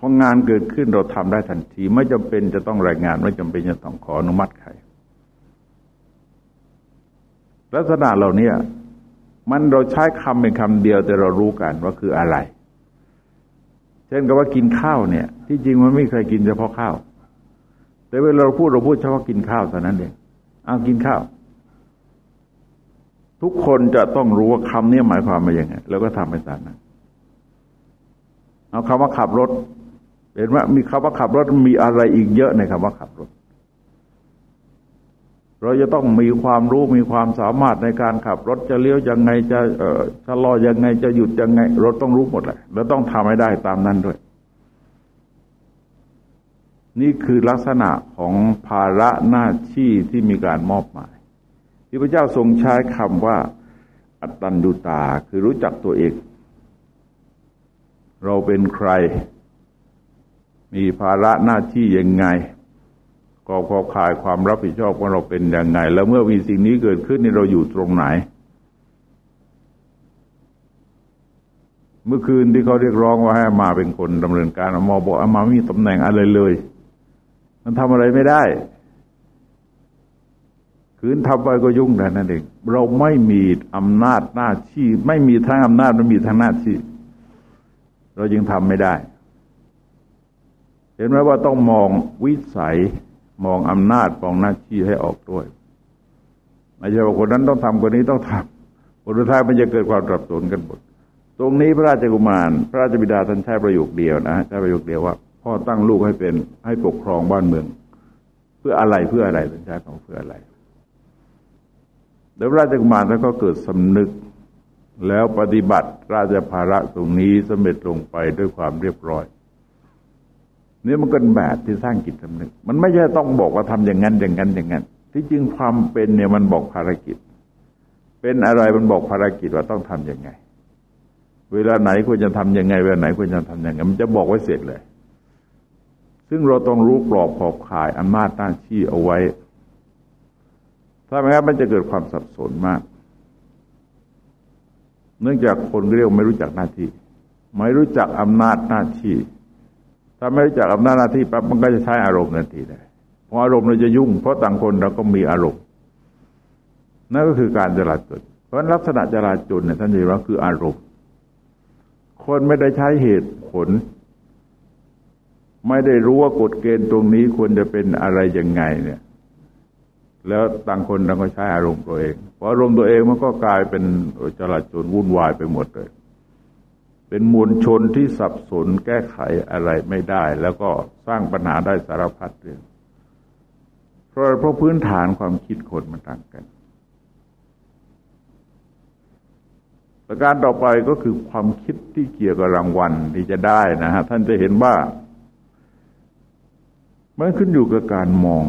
พองานเกิดขึ้นเราทำได้ทันที ไม่จำเป็นจะต้องรายงาน ไม่จำเป็นจะต้องขออนุมัติใครลักษณะเหล่านี้มันเราใช้คำเป็นคำเดียวแต่เรารู้กันว่าคืออะไร เช่นกับว่ากินข้าวเนี่ย ที่จริงมันไม่เคยกินเฉพาะข้าว แต่เวลาเราพูดเราพูดเฉพาะกินข้าวเท่านั้นเองเอากินข้าว ทุกคนจะต้องรู้ว่าคำนี้หมายความว่าอย่างไงแล้วก็ทำไปตามนั้นเอาคำว่าขับรถ เห็นว่ามีคำว่าขับรถมีอะไรอีกเยอะในคำว่าขับรถ เราจะต้องมีความรู้มีความสามารถในการขับรถจะเลี้ยวยังไงจะเออชะลอยังไงจะหยุดยังไงเราต้องรู้หมดเลยเราต้องทำให้ได้ตามนั้นด้วย นี่คือลักษณะของภาระหน้าที่ที่มีการมอบหมาย ที่พระเจ้าทรงใช้คำว่า อัตตัญญูตาคือรู้จักตัวเอง เราเป็นใคร มีภาระหน้าที่ยังไงก็ขอขายความรับผิดชอบของเราเป็นยังไง แล้วเมื่อมีสิ่งนี้เกิดขึ้นนี่เราอยู่ตรงไหน เมื่อคืนที่เขาเรียกร้องว่าให้มาเป็นคนดำเนินการมอบอกอามาไม่มีตำแหน่งอะไรเลย มันทำอะไรไม่ได้คืนทำไปก็ยุ่งแต่นั่นเองเราไม่มีอำนาจหน้าที่ ไม่มีทั้งอำนาจไม่มีทั้งหน้าที่ เราจึงทำไม่ได้ เห็นไหมว่าต้องมองวิสัยมองอำนาจมองหน้าที่ให้ออกด้วยไม่ใช่ว่าคนนั้นต้องทำคนนี้ต้องทำผลท้ายมันจะเกิดความสับสนกันหมดตรงนี้พระราชกุมาร พระราชบิดาท่านใช้ประโยคเดียวนะใช้ประโยคเดียวว่า พ่อตั้งลูกให้เป็นให้ปกครองบ้านเมือง เพื่ออะไรเพื่ออะไรท่านใช้ของเพื่ออะไรแล้วพระราชกุมารท่านก็เกิดสำนึก แล้วปฏิบัติราชภาระตรงนี้สำเร็จลงไปด้วยความเรียบร้อย นี่มันเป็นแบบที่สร้างจิตสำนึก มันไม่ใช่ต้องบอกว่าทำอย่างนั้นอย่างนั้นอย่างนั้น ที่จริงความเป็นเนี่ยมันบอกภารกิจ เป็นอะไรมันบอกภารกิจว่าต้องทํำยังไง เวลาไหนควรจะทํำยังไง เวลาไหนควรจะทํำยังไง มันจะบอกไว้เสร็จเลย ซึ่งเราต้องรู้กรอบขอบข่ายอำนาจหน้าที่เอาไว้ ถ้าไม่งั้นมันจะเกิดความสับสนมาก เนื่องจากคนเรียกไม่รู้จักหน้าที่ ไม่รู้จักอำนาจหน้าที่ ถ้าไม่รู้จักอำนาจหน้าที่ปั๊บมันก็จะใช้อารมณ์ทันทีได้พออารมณ์เราจะยุ่ง เพราะต่างคนเราก็มีอารมณ์นั่นก็คือการจราจรเพราะลักษณะจราจรเนี่ยท่านเห็นว่าคืออารมณ์คนไม่ได้ใช้เหตุผล ไม่ได้รู้ว่ากฎเกณฑ์ตรงนี้ควรจะเป็นอะไรยังไงเนี่ย แล้วต่างคนต่างก็ใช้อารมณ์ตัวเองพออารมณ์ตัวเองมันก็กลายเป็นจราจรวุ่นวายไปหมดเลย เป็นมวลชนที่สับสนแก้ไขอะไรไม่ได้ แล้วก็สร้างปัญหาได้สารพัดเรื่องเพราะเพราะพื้นฐานความคิดคนมันต่างกัน ประการต่อไปก็คือความคิดที่เกี่ยวกับรางวัลที่จะได้นะฮะท่านจะเห็นว่ามันขึ้นอยู่กับการมอง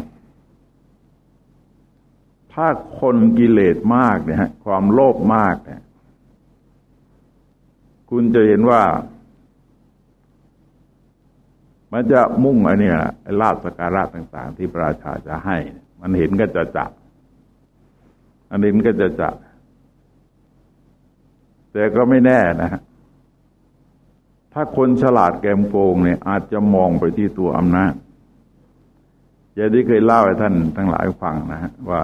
ถ้าคนกิเลสมากเนี่ยความโลภมากเนี่ย คุณจะเห็นว่า มันจะมุ่งอันนี้ไอ้ลาบสการะต่าง ๆ ที่พระราชาจะให้ มันเห็นก็จะจับอันนี้มันก็จะจับแต่ก็ไม่แน่นะฮะถ้าคนฉลาดแกมโกงเนี่ย อาจจะมองไปที่ตัวอำนาจอย่างที่เคยเล่าให้ท่านทั้งหลายฟังนะฮะว่า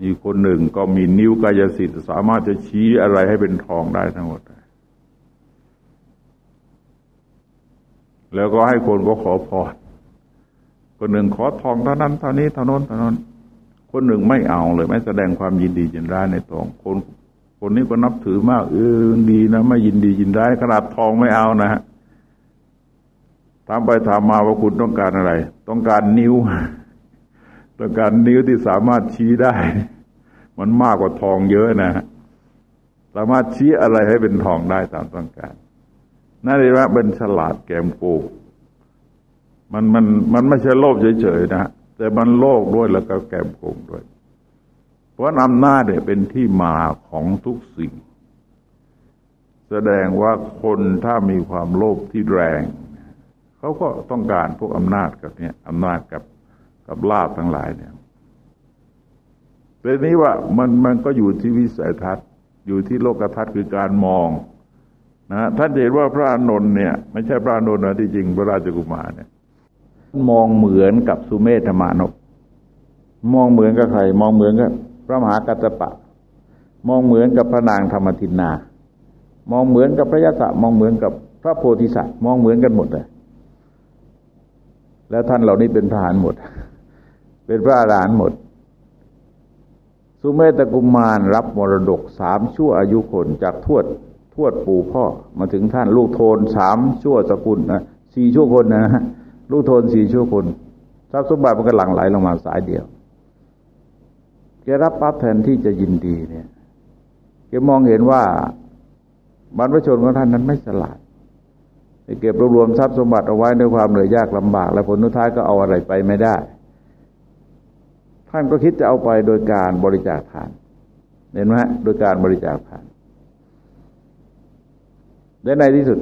มีคนหนึ่งก็มีนิ้วกายสิทธิ์สามารถจะชี้อะไรให้เป็นทองได้ทั้งหมด แล้วก็ให้คนก็ขอพรคนหนึ่งขอทองเท่านั้นเท่านี้เท่านั้นเท่านั้น คนหนึ่งไม่เอาเลย ไม่แสดงความยินดียินร้ายในทอง คนคนนี้ก็นับถือมากเออดีนะไม่ยินดียินร้ายขนาดทองไม่เอานะฮะถามไปถามมาว่าคุณต้องการอะไร ต้องการนิ้ว ต้องการนิ้วที่สามารถชี้ได้ มันมากกว่าทองเยอะนะฮะสามารถชี้อะไรให้เป็นทองได้ตามต้องการนั่นเรียกว่าเป็นฉลาดแกมโกมันมันมันไม่ใช่โลภเฉยๆนะแต่มันโลภด้วยแล้วก็แกมโกงด้วย เพราะอำนาจเนี่ยเป็นที่มาของทุกสิ่ง แสดงว่าคนถ้ามีความโลภที่แรง เขาก็ต้องการพวกอำนาจกับเนี่ยอำนาจกับ กับลาบทั้งหลายเนี่ยเป็นนี้ว่ามันมันก็อยู่ที่วิสัยทัศน์ อยู่ที่โลกทัศน์คือการมองนะท่านเห็นว่าพระอานนท์เนี่ยไม่ใช่พระอานนท์นะที่จริงพระราชกุมารเนี่ยมองเหมือนกับสุเมธมานพมองเหมือนกับใคร มองเหมือนกับพระมหากัตปะ มองเหมือนกับพระนางธรรมทินนา มองเหมือนกับพระยศมองเหมือนกับพระโพธิสัตว์ มองเหมือนกันหมดเลยแล้วท่านเหล่านี้เป็นพระหานหมด เป็นพระอรหันต์หมด สุเมตกุมารรับมรดกสามชั่วอายุคนจากทวดทวดปู่พ่อ มาถึงท่านลูกโทนสามชั่วสกุลนะสี่ชั่วคนนะลูกโทนสี่ชั่วคนทรัพย์สมบัติมันก็หลั่งไหลลงมาสายเดียวแกรับปั๊บแทนที่จะยินดีเนี่ยแกมองเห็นว่าบรรพชนของท่านนั้นไม่ฉลาดเก็บรวบรวมทรัพย์สมบัติเอาไว้ด้วยความเหนื่อยยากลำบาก และผลสุดท้ายก็เอาอะไรไปไม่ได้ ท่านก็คิดจะเอาไปโดยการบริจาคทาน เห็นไหมโดยการบริจาคทานและในที่สุด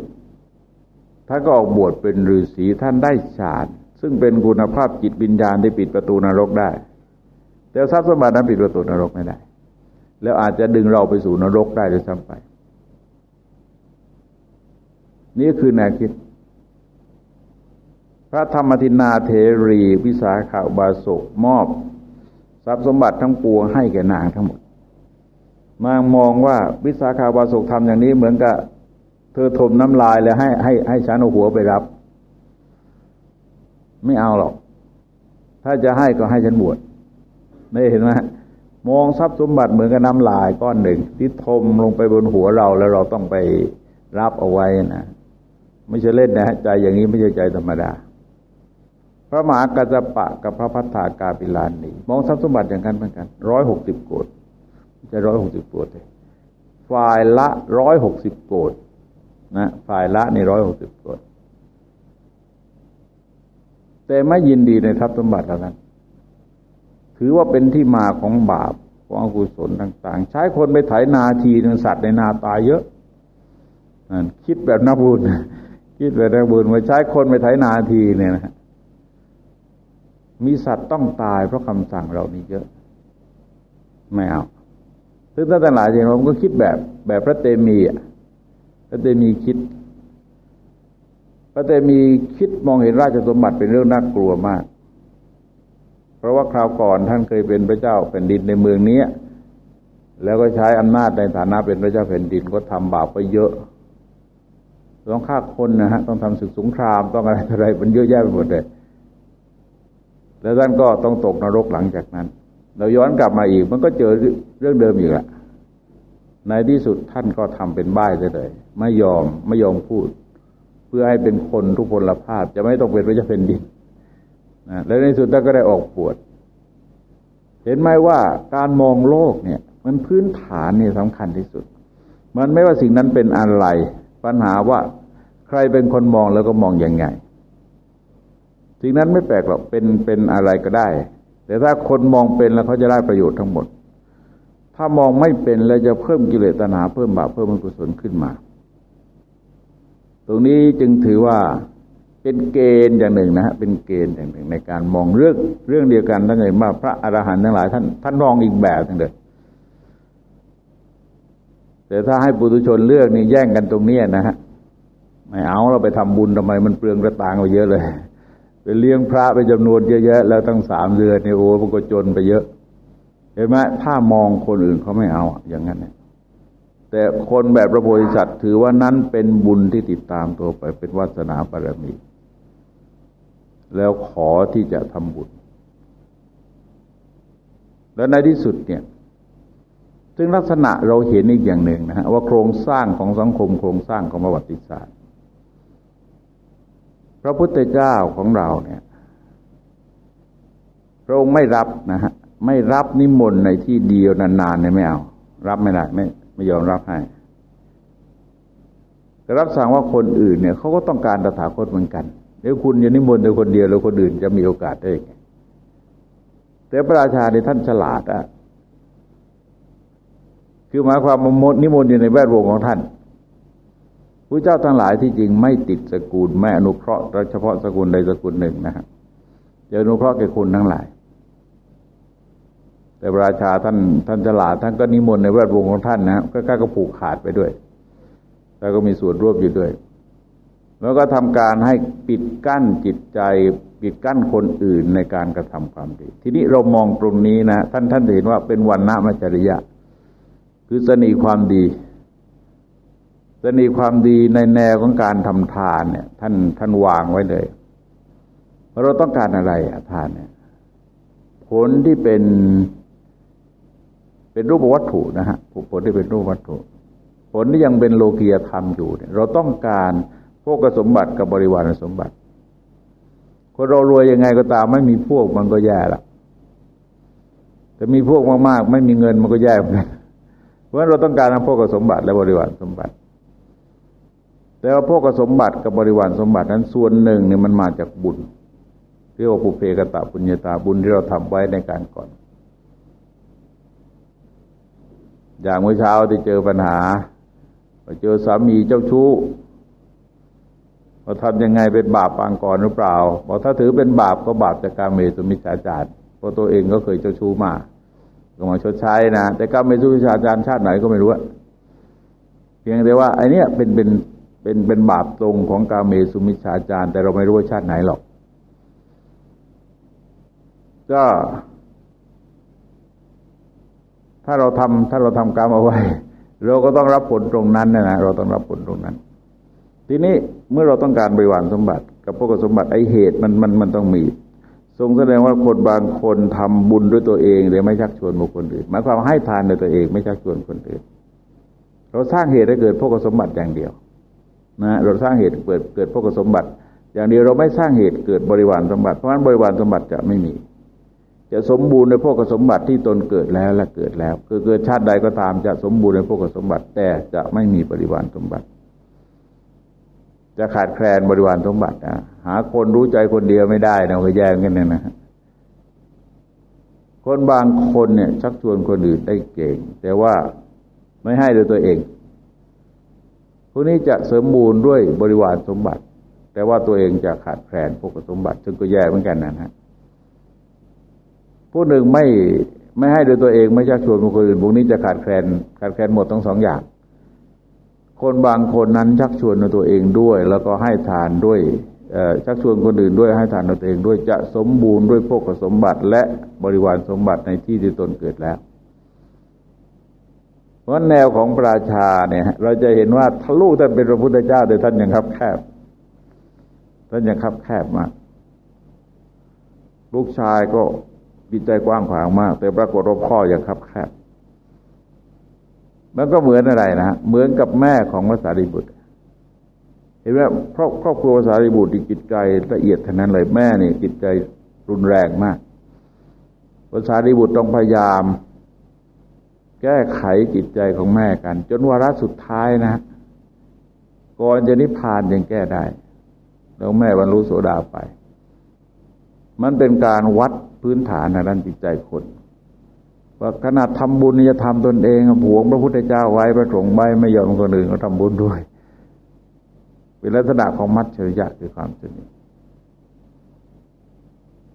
ท่านก็ออกบวชเป็นฤาษีท่านได้ฌานซึ่งเป็นคุณภาพจิตวิญญาณที่ปิดประตูนรกได้ แต่ทรัพย์สมบัตินั้นปิดประตูนรกไม่ได้ แล้วอาจจะดึงเราไปสู่นรกได้ด้วยซ้ำไป นี่คือแนวคิด พระธรรมทินาเทรี วิสาขาบาสกมอบ ทรัพย์สมบัติทั้งปวงให้แก่นางทั้งหมด มางมองว่าวิสาขาบาสกทำอย่างนี้เหมือนกับเธอถมน้ำลายแล้วให้ให้ให้ฉันเอาหัวไปรับ ไม่เอาหรอก ถ้าจะให้ก็ให้ฉันบวชนี่เห็นไหมมองทรัพย์สมบัติเหมือนกับน้ำลายก้อนหนึ่ง ที่ทมลงไปบนหัวเราแล้วเราต้องไปรับเอาไว้นะไม่ใช่เล่นนะใจอย่างนี้ไม่ใช่ใจธรรมดา พระมหากัจจปะกับพระพัฒนากาปิลานีมองทรัพย์สมบัติอย่างนั้นเหมือนกันร้อยหกสิบโกดจะร้อยหกสิบโกดเลยฝ่ายละร้อยหกสิบโกดนะฝ่ายละในร้อยหกสิบโกดแต่ไม่ยินดีในทรัพย์สมบัติเหล่านั้น ถือว่าเป็นที่มาของบาปของอกุศลต่าง ๆ ใช้คนไปไถนาทีนึงสัตว์ในนาตายเยอะคิดแบบนักบุญคิดแบบนักบุญว่าใช้คนไปไถนาทีเนี่ยนะ มีสัตว์ต้องตายเพราะคำสั่งเรานี่เยอะ ไม่เอาซึ่งถ้าแต่หลายอย่างผมก็คิดแบบแบบพระเตมีอะพระเตมีคิด พระเตมีคิดมองเห็นราชสมบัติเป็นเรื่องน่ากลัวมาก เพราะว่าคราวก่อนท่านเคยเป็นพระเจ้าแผ่นดินในเมืองนี้แล้วก็ใช้อำนาจในฐานะเป็นพระเจ้าแผ่นดินก็ทำบาปไปเยอะต้องฆ่าคนนะฮะต้องทำศึกสงครามต้องอะไรอะไรมันเยอะแยะไปหมดเลย แล้วท่านก็ต้องตกนรกหลังจากนั้น เราย้อนกลับมาอีก มันก็เจอเรื่องเดิมอีกละในที่สุดท่านก็ทำเป็นบ้ายเลย ไม่ยอมไม่ยอมพูด เพื่อให้เป็นคนทุกพลภาพ จะไม่ต้องเป็นพระเจ้าแผ่นดินนะแล้วในสุดท่านก็ได้ออกปวด เห็นไหมว่าการมองโลกเนี่ย มันพื้นฐานเนี่ยสำคัญที่สุด มันไม่ว่าสิ่งนั้นเป็นอะไร ปัญหาว่าใครเป็นคนมองแล้วก็มองอยังไง สิ่งนั้นไม่แปลกหรอกเป็นเป็นอะไรก็ได้ แต่ถ้าคนมองเป็นแล้วเขาจะได้ประโยชน์ทั้งหมด ถ้ามองไม่เป็นแล้วจะเพิ่มกิเลสตัณหาเพิ่มบาปเพิ่มมกุศลขึ้นมา ตรงนี้จึงถือว่าเป็นเกณฑ์อย่างหนึ่งนะฮะเป็นเกณฑ์อย่างหนึ่งในการมองเรื่องเรื่องเดียวกันท่านเห็นว่าพระอรหันต์ทั้งหลายท่านท่านมองอีกแบบนึงเลยแต่ถ้าให้ปุถุชนเลือกนี่แย่งกันตรงนี้นะฮะไม่เอาเราไปทำบุญทำไมมันเปลืองกระตางไปเยอะเลย เลี้ยงพระไปจำนวนเยอะแยะแล้วตั้งสามเดือนเนี่ยโอ้มันก็จนไปเยอะเห็นไหมถ้ามองคนอื่นเขาไม่เอาอย่างนั้นเนี่ยแต่คนแบบพระโพธิสัตว์ถือว่านั้นเป็นบุญที่ติดตามตัวไปเป็นวาสนาบารมี แล้วขอที่จะทำบุญ แล้วในที่สุดเนี่ย ซึ่งลักษณะเราเห็นอีกอย่างหนึ่งนะฮะว่าโครงสร้างของสังคมโครงสร้างของประวัติศาสตร์ ระพุทธเจ้าของเราเนี่ยพระองค์ไม่รับนะฮะไม่รับนิมนต์ในที่เดียวนานๆเนี่ยไม่เอา รับไม่ได้ไม่ไม่ยอมรับให้แต่รับสั่งว่าคนอื่นเนี่ยเขาก็ต้องการตถาคตเหมือนกันเดี๋ยวคุณจะนิมนต์แต่คนเดียวแล้วคนอื่นจะมีโอกาสได้ไงแต่พระราชาในท่านฉลาดอะคือหมายความมดนิมนต์อยู่ในแวดวงของท่าน พระเจ้าทั้งหลายที่จริงไม่ติดสกุลไม่อนุเคราะห์เฉพาะสกุลใดสกุลหนึ่งนะครับจะอนุเคราะห์แก่คุณทั้งหลาย แต่ราชาท่านท่านฉลาดท่านก็นิมนต์ในแวดวงของท่านนะก็กล้ก็ผูกขาดไปด้วย แล้วก็มีส่วนร่วมอยู่ด้วย แล้วก็ทำการให้ปิดกั้นจิตใจปิดกั้นคนอื่นในการกระทำความดี ทีนี้เรามองตรงนี้นะ ท่านท่านเห็นว่าเป็นวันณมัจจริยะ คือสนีความดี จะมีความดีในแนวของการทำทานเนี่ย ท่านท่านวางไว้เลยเราต้องการอะไรอะทานเนี่ย ผลที่เป็นเป็นรูปวัตถุนะฮะผลที่เป็นรูปวัตถุ ผลที่ยังเป็นโลกียธรรมอยู่เนี่ย เราต้องการพวกสมบัติกับบริวารสมบัติ คนเรารวยยังไงก็ตามไม่มีพวกมันก็แย่ละแต่มีพวกมากๆ ไม่มีเงินมันก็แย่เหมือนกันเพราะเราต้องการพวกสมบัติและบริวารสมบัติ แต่ว่าพวกสมบัติกับบริวารสมบัตินั้นส่วนหนึ่งเนี่ยมันมาจากบุญเรียกว่าปุเพกตะปุญญาตาบุญที่เราทำไว้ในการก่อน อย่างเมื่อเช้าที่เจอปัญหาเจอสามีเจ้าชู้เราทำยังไงเป็นบาปปางก่อนหรือเปล่าบอกถ้าถือเป็นบาปก็บาปจากการเมตุมิจฉาจารเพราะตัวเองก็เคยเจ้าชู้มาก็มาชดใช้นะแต่การเมตุมิจฉาจารชาติไหนก็ไม่รู้เพียงแต่ว่าไอเนี้ยเป็นเป็น เป็นเป็นบาปตรงของกาเมสุมิชฌาจารแต่เราไม่รู้ว่าชาติไหนหรอก ก็ถ้าเราทำถ้าเราทำกรรมเอาไว้ เราก็ต้องรับผลตรงนั้นนะนะเราต้องรับผลตรงนั้น ทีนี้เมื่อเราต้องการบริวารสมบัติ กับพวกสมบัติไอเหตุมันมันมันต้องมีทรงแสดงว่าคนบางคนทำบุญด้วยตัวเองแต่ไม่ชักชวนบุคคลอื่นหมายความให้ทานในตัวเองไม่ชักชวนคนอื่น เราสร้างเหตุให้เกิดพวกสมบัติอย่างเดียว นะเราสร้างเหตุเกิดเกิดพวกสมบัติ อย่างเดียวเราไม่สร้างเหตุเกิดบริวารสมบัติเพราะฉะนั้นบริวารสมบัติจะไม่มี จะสมบูรณ์ในพวกสมบัติที่ตนเกิดแล้วและเกิดแล้ว คือเกิดชาติใดก็ตามจะสมบูรณ์ในพวกสมบัติ แต่จะไม่มีบริวารสมบัติ จะขาดแคลนบริวารสมบัตินะหาคนรู้ใจคนเดียวไม่ได้นะก็แย่งกันเนี่ยนะคนบางคนเนี่ยชักชวนคนอื่นได้เก่ง แต่ว่าไม่ให้โดยตัวเอง วกนี้จะเสริมบูรณ์ด้วยบริวารสมบัติ แต่ว่าตัวเองจะขาดแคลนพวกสมบัติซึ่งก็แย่เหมือนกันนะฮะผู้หนึ่งไม่ไม่ให้โดยตัวเองไม่ชักชวนคนอื่นพวกนี้จะขาดแคลนขาดแคลนหมดทั้งสองอย่าง คนบางคนนั้นชักชวนในตัวเองด้วย แล้วก็ให้ทานด้วยชักชวนคนอื่นด้วยให้ทานตัวเองด้วยจะสมบูรณ์ด้วยพวกสมบัติ และบริวารสมบัติในที่ที่ตนเกิดแล้ว เพราะแนวของประชาเนี่ย เราจะเห็นว่าทะลุท่านเป็นพระพุทธเจ้าแต่ท่านยังคับแคบ ท่านยังคับแคบมาก ลูกชายก็จิตใจกว้างขวางมาก แต่ปรากฏว่าพ่อยังคับแคบ มันก็เหมือนอะไรนะเหมือนกับแม่ของพระสารีบุตร เห็นไหมครอบครอบครัวสารีบุตรจิตใจละเอียดท่นั้นเลยแม่นี่จิตใจรุนแรงมากพระสารีบุตรต้องพยายาม แก้ไขจิตใจของแม่กัน จนวาระสุดท้ายนะก่อนจะนิพพานยังแก้ได้ แล้วแม่บรรลุโสดาไป มันเป็นการวัดพื้นฐานในด้านจิตใจคนว่าขนาดทำบุญจะทำตนเองหวงพระพุทธเจ้าไว้พระสงฆ์ไว้ไม่ยอมคนอื่นก็ทำบุญด้วย เป็นลักษณะของมัจฉริยะคือความสนิท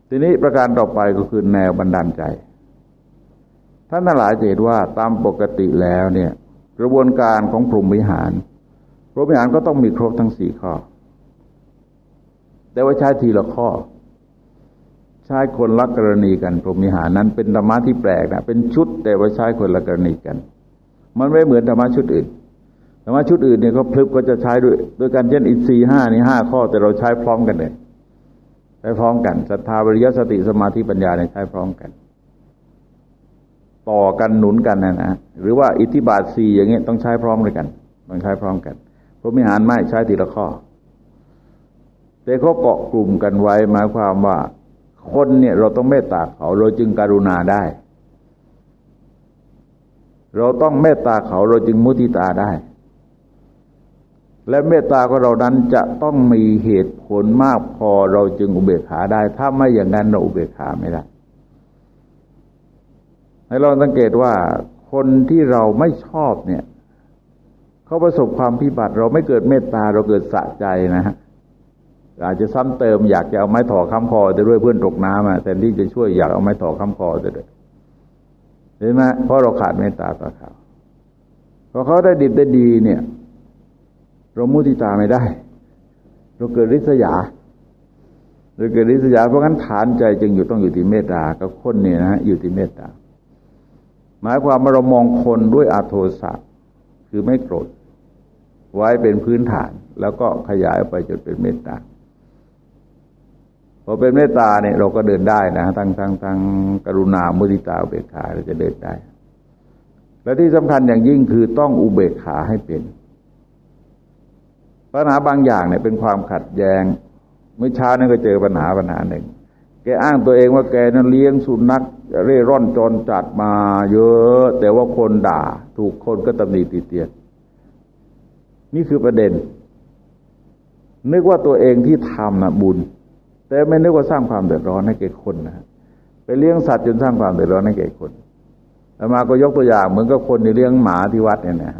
ทีนี้ประการต่อไปก็คือแนวบันดาลใจ ท่านทั้งหลายเห็นว่าตามปกติแล้วเนี่ย กระบวนการของพรหมวิหารพรหมวิหารก็ต้องมีครบทั้งสี่ข้อ แต่ว่าใช้ทีละข้อ ใช้คนละกรณีกันพรหมวิหารนั้นเป็นธรรมะที่แปลกนะเป็นชุด แต่ว่าใช้คนละกรณีกัน มันไม่เหมือนธรรมะชุดอื่นธรรมะชุดอื่นเนี่ยเขาพลึบก็จะใช้ด้วยด้วยการเช่นอินทรีห้านี่ห้าข้อ แต่เราใช้พร้อมกันเลยใช้พร้อมกันศรัทธาวิริยสติสมาธิปัญญาเนี่ยใช้พร้อมกัน ต่อกันหนุนกันนะนะหรือว่าอิทธิบาทสี่อย่างเงี้ยต้องใช้พร้อมเลยกัน ต้องใช้พร้อมกันพระมิหารไม่ใช้ทีละข้อ แต่เขาเกาะกลุ่มกันไว้ หมายความว่า คนเนี่ยเราต้องเมตตาเขาเราจึงการุณาได้ เราต้องเมตตาเขาเราจึงมุติตาได้ และเมตตาของเรานั้นจะต้องมีเหตุผลมากพอเราจึงอุเบกขาได้ ถ้าไม่อย่างนั้นเราอุเบกขาไม่ได้ ให้เราสังเกตว่าคนที่เราไม่ชอบเนี่ยเขาประสบความพิบัติ เราไม่เกิดเมตตาเราเกิดสะใจนะฮะอาจจะซ้ำเติมอยากจะเอาไม้ถอค้ำคอจะด้วยเพื่อนตกน้ำแทนที่จะช่วยอยากเอาไม้ถอค้ำคอจะด้วยเห็นไหมเพราะเราขาดเมตตาต่อเขาพอเขาได้ดิบได้ดีเนี่ย เรามุติตาไม่ได้ เราเกิดริษยาเราเกิดริษยาเพราะงั้นฐานใจจึงอยู่ต้องอยู่ที่เมตตากับคนเนี่ยนะอยู่ที่เมตตา หมายความว่าเรามองคนด้วยอาโทสะคือไม่โกรธไว้เป็นพื้นฐาน แล้วก็ขยายไปจนเป็นเมตตาพอเป็นเมตตาเนี่ยเราก็เดินได้นะทั้งทั้งทั้งกรุณามุติตาอุเบกขาเราจะเดินได้ และที่สำคัญอย่างยิ่งคือต้องอุเบกขาให้เป็นปัญหาบางอย่างเนี่ยเป็นความขัดแย้งเมื่อเช้านั้นก็เจอปัญหาปัญหาหนึ่ง แกอ้างตัวเองว่าแกนั้นเลี้ยงสุนัข เร่ร่อนจรจัดมาเยอะ แต่ว่าคนด่า ถูกคนก็ตำหนิติเตียนนี่คือประเด็น นึกว่าตัวเองที่ทำนะบุญ แต่ไม่นึกว่าสร้างความเดือดร้อนให้แก่คนนะไปเลี้ยงสัตว์จนสร้างความเดือดร้อนให้แก่คนแล้วมาก็ยกตัวอย่างเหมือนกับคนที่เลี้ยงหมาที่วัดเนี่ยนะ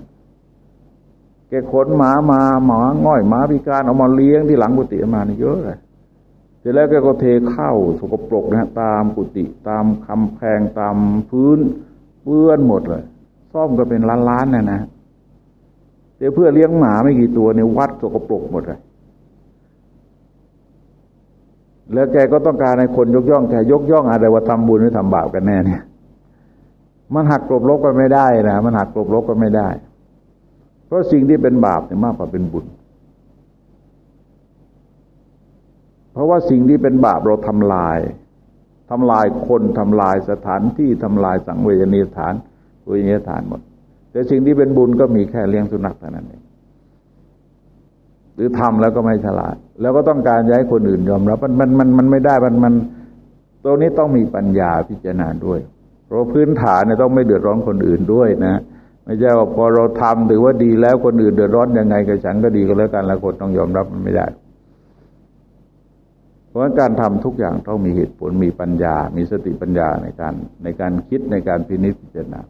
แกขนหมามาหมาง่อยหมาพิการเอามาเลี้ยงที่หลังกุฏิมานี่เยอะเลย เสร็จแล้วแกก็เทเข้าสกปรกนะตามกุฏิตามคำแพงตามพื้นเปื้อนหมดเลย ซ่อมก็เป็นล้านๆนะนะเดี๋ยวเพื่อเลี้ยงหมาไม่กี่ตัวในวัดสกปรกหมดเลยแล้วแกก็ต้องการให้คนยกย่องแกยกย่องอะไรว่าทำบุญหรือทำบาปกันแน่เนี่ย มันหักกลบลบกันไม่ได้นะมันหักกลบลบกันไม่ได้ เพราะสิ่งที่เป็นบาปเนี่ยมากกว่าเป็นบุญ เพราะว่าสิ่งที่เป็นบาปเราทำลายทำลายคนทำลายสถานที่ทำลายสังเวชนีสถานวชนีสถานหมด แต่สิ่งที่เป็นบุญก็มีแค่เลี้ยงสุนัขเท่านั้นเองหรือทำแล้วก็ไม่ฉลาด แล้วก็ต้องการจะให้คนอื่นยอมรับมันมันมันมันไม่ได้มันมันตรงนี้ต้องมีปัญญาพิจารณาด้วย เพราะพื้นฐานเนี่ยต้องไม่เดือดร้อนคนอื่นด้วยนะ ไม่ใช่ว่าพอเราทำถือว่าดีแล้วคนอื่นเดือดร้อนยังไงกับฉันก็ดีก็แล้วกันแล้วคนต้องยอมรับมันไม่ได้ เพราะการทำทุกอย่างต้องมีเหตุผลมีปัญญา มีสติปัญญาในการในการคิดในการพินิจพิจารณา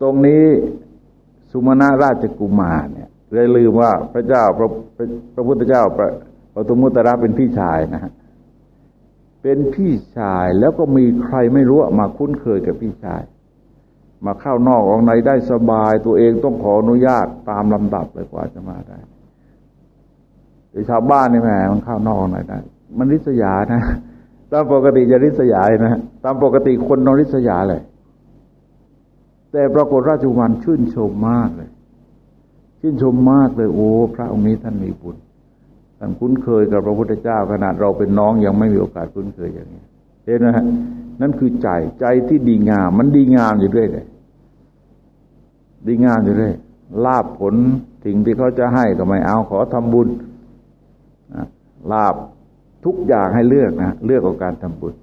ตรงนี้สุมาณราชกุมารเนี่ยเลยลืมว่าพระเจ้าพระพระพุทธเจ้าพระปทุมุตระเป็นพี่ชายนะฮะเป็นพี่ชายแล้วก็มีใครไม่รู้มาคุ้นเคยกับพี่ชาย มาเข้านอกออกในได้สบายตัวเองต้องขออนุญาตตามลำดับเลยกว่าจะมาได้ แต่ชาวบ้านนี่แหมมันเข้านอกหน่อยได้มันริษยานะตามปกติจะริษยานะตามปกติคนนอนริษยาเลย แต่ปรากฏราชกุมารชื่นชมมากเลย ชื่นชมมากเลย โอ้ พระองค์นี้ท่านมีบุญท่านคุ้นเคยกับพระพุทธเจ้าขนาดเราเป็นน้องยังไม่มีโอกาสคุ้นเคยอย่างนี้เห็นไหมฮะนั่นคือใจใจที่ดีงาม มันดีงามอยู่เรื่อยเลยดีงามอยู่เรื่อยลาบผลสิ่งที่เขาจะให้ก็ไม่เอาขอทำบุญ ลาบทุกอย่างให้เลือกนะเลือกกับการทำบุญ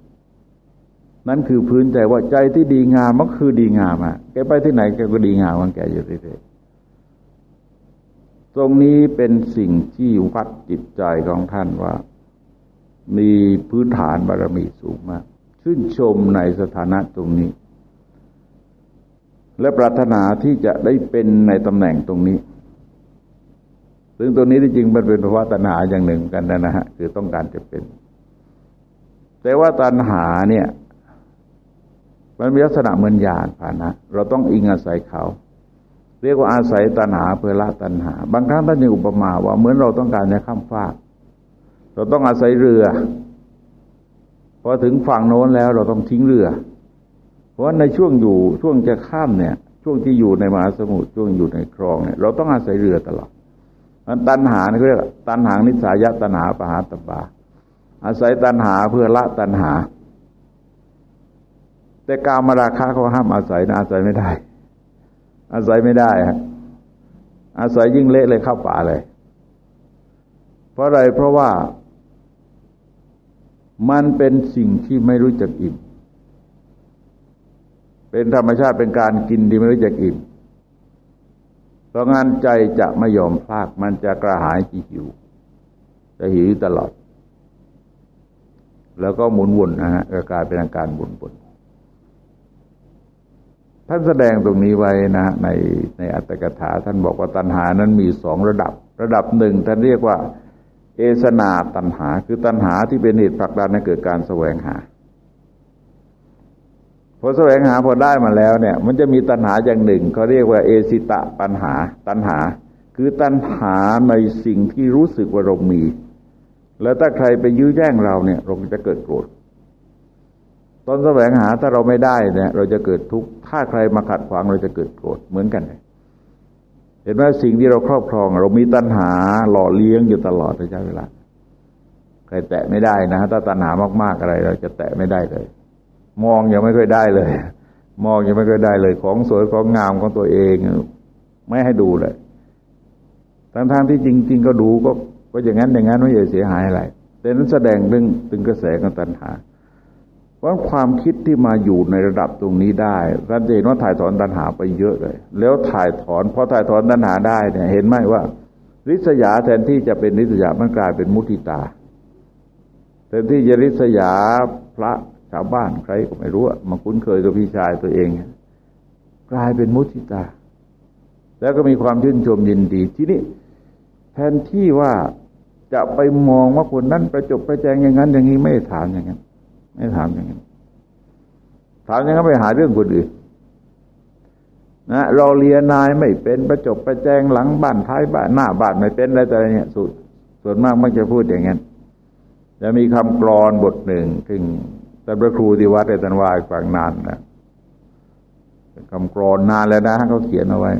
นั่นคือพื้นใจว่าใจที่ดีงามมันคือดีงามอะแกไปที่ไหนแกก็ดีงามของแกอยู่เรื่อยๆตรงนี้เป็นสิ่งที่วัดจิตใจของท่านว่า มีพื้นฐานบารมีสูงมาก ชื่นชมในสถานะตรงนี้ และปรารถนาที่จะได้เป็นในตำแหน่งตรงนี้ ซึ่งตัวนี้ที่จริงมันเป็นภาวะตัณหาอย่างหนึ่งกันนะฮะคือต้องการจะเป็น แต่ว่าตัณหาเนี่ย มันมีลักษณะเหมือนยานผ่านะ เราต้องอิงอาศัยเขา เรียกว่าอาศัยตัณหาเพื่อละตัณหา บางครั้งท่านยังอุปมาว่าเหมือนเราต้องการจะข้ามฟาก เราต้องอาศัยเรือพอถึงฝั่งโน้นแล้วเราต้องทิ้งเรือ เพราะว่าในช่วงอยู่ช่วงจะข้ามเนี่ย ช่วงที่อยู่ในมหาสมุทรช่วงอยู่ในคลองเนี่ยเราต้องอาศัยเรือตลอด มันตัณหาเรียกตัณหานิสายะตัณหาปหาตบาอาศัยตัณหาเพื่อละตัณหา แต่กามราคาเขาห้ามอาศัยนะอาศัยไม่ได้ อาศัยไม่ได้ฮะอาศัยยิ่งเละเลยเข้าป่าเลย เพราะอะไรเพราะว่า มันเป็นสิ่งที่ไม่รู้จักอิ่มเป็นธรรมชาติเป็นการกินที่ไม่รู้จักอิ่ม ราะงั้นใจจะไม่ยอมพลาก มันจะกระหายจีหิว จะหิวตลอด แล้วก็หมุนวนนะฮะกลายเป็นอาการหมุนวนท่านแสดงตรงนี้ไว้นะ ในในอัตถกถา ท่านบอกว่าตัณหานั้นมีสองระดับ ระดับหนึ่งท่านเรียกว่า เอสนาตัณหา คือตัณหาที่เป็นเหตุผลักดันให้เกิดการแสวงหา พอแสวงหาพอได้มาแล้วเนี่ย มันจะมีตัณหาอย่างหนึ่งเขาเรียกว่าเอสิตะปัญหา ตัณหา คือตัณหาในสิ่งที่รู้สึกว่าเรามี แล้วถ้าใครไปยื้อแย่งเราเนี่ย เราจะเกิดโกรธตอนแสวงหาถ้าเราไม่ได้เนี่ย เราจะเกิดทุกข์ถ้าใครมาขัดขวางเราจะเกิดโกรธเหมือนกันเลยเห็นว่าสิ่งที่เราครอบครอง เรามีตัณหาหล่อเลี้ยงอยู่ตลอดระยะเวลาใครแตะไม่ได้นะถ้าตัณหามาก ๆอะไร เราจะแตะไม่ได้เลย มองยังไม่ค่อยได้เลย มองยังไม่ค่อยได้เลย ของสวยของงามของตัวเอง ไม่ให้ดูเลยทั้งๆที่จริง ๆ ก็ดูก็ก็อย่างนั้นอย่างนั้นไม่ใช่เสียหายอะไรแต่นั้นแสดงถึงถึงกระแสของตัณหาเพราะความคิดที่มาอยู่ในระดับตรงนี้ได้ท่านจะเห็นว่าถ่ายถอนตัณหาไปเยอะเลย แล้วถ่ายถอนพอถ่ายถอนตัณหาได้เนี่ยเห็นไหมว่าริษยาแทนที่จะเป็นริษยามันกลายเป็นมุติตาแทนที่จะริษยาพระาวบ้านใครก็ไม่รู้มาคุ้นเคยกับพี่ชายตัวเอง กลายเป็นมุทิตา แล้วก็มีความชื่นชมยินดีทีนี้แทนที่ว่าจะไปมองว่าคนนั้นประจบประแจงอย่างนั้น อย่างนี้ไม่ถามอย่างนั้น ไม่ถามอย่างนั้น ถามอย่างนั้นไปหาเรื่องคนอื่นนะเราเรียนนายไม่เป็นประจบประแจงหลังบ้านท้ายบ้านหน้าบ้านไม่เป็นอะไรแต่เนี่ยส่วนมากมักจะพูดอย่างนั้นจะมีคำกรอนบทหนึ่งซึ่ง แต่พระครูที่วัดได้ตันวายฟังนานนะคำกรอนนานแล้วนะเขาเขียนเอาไว้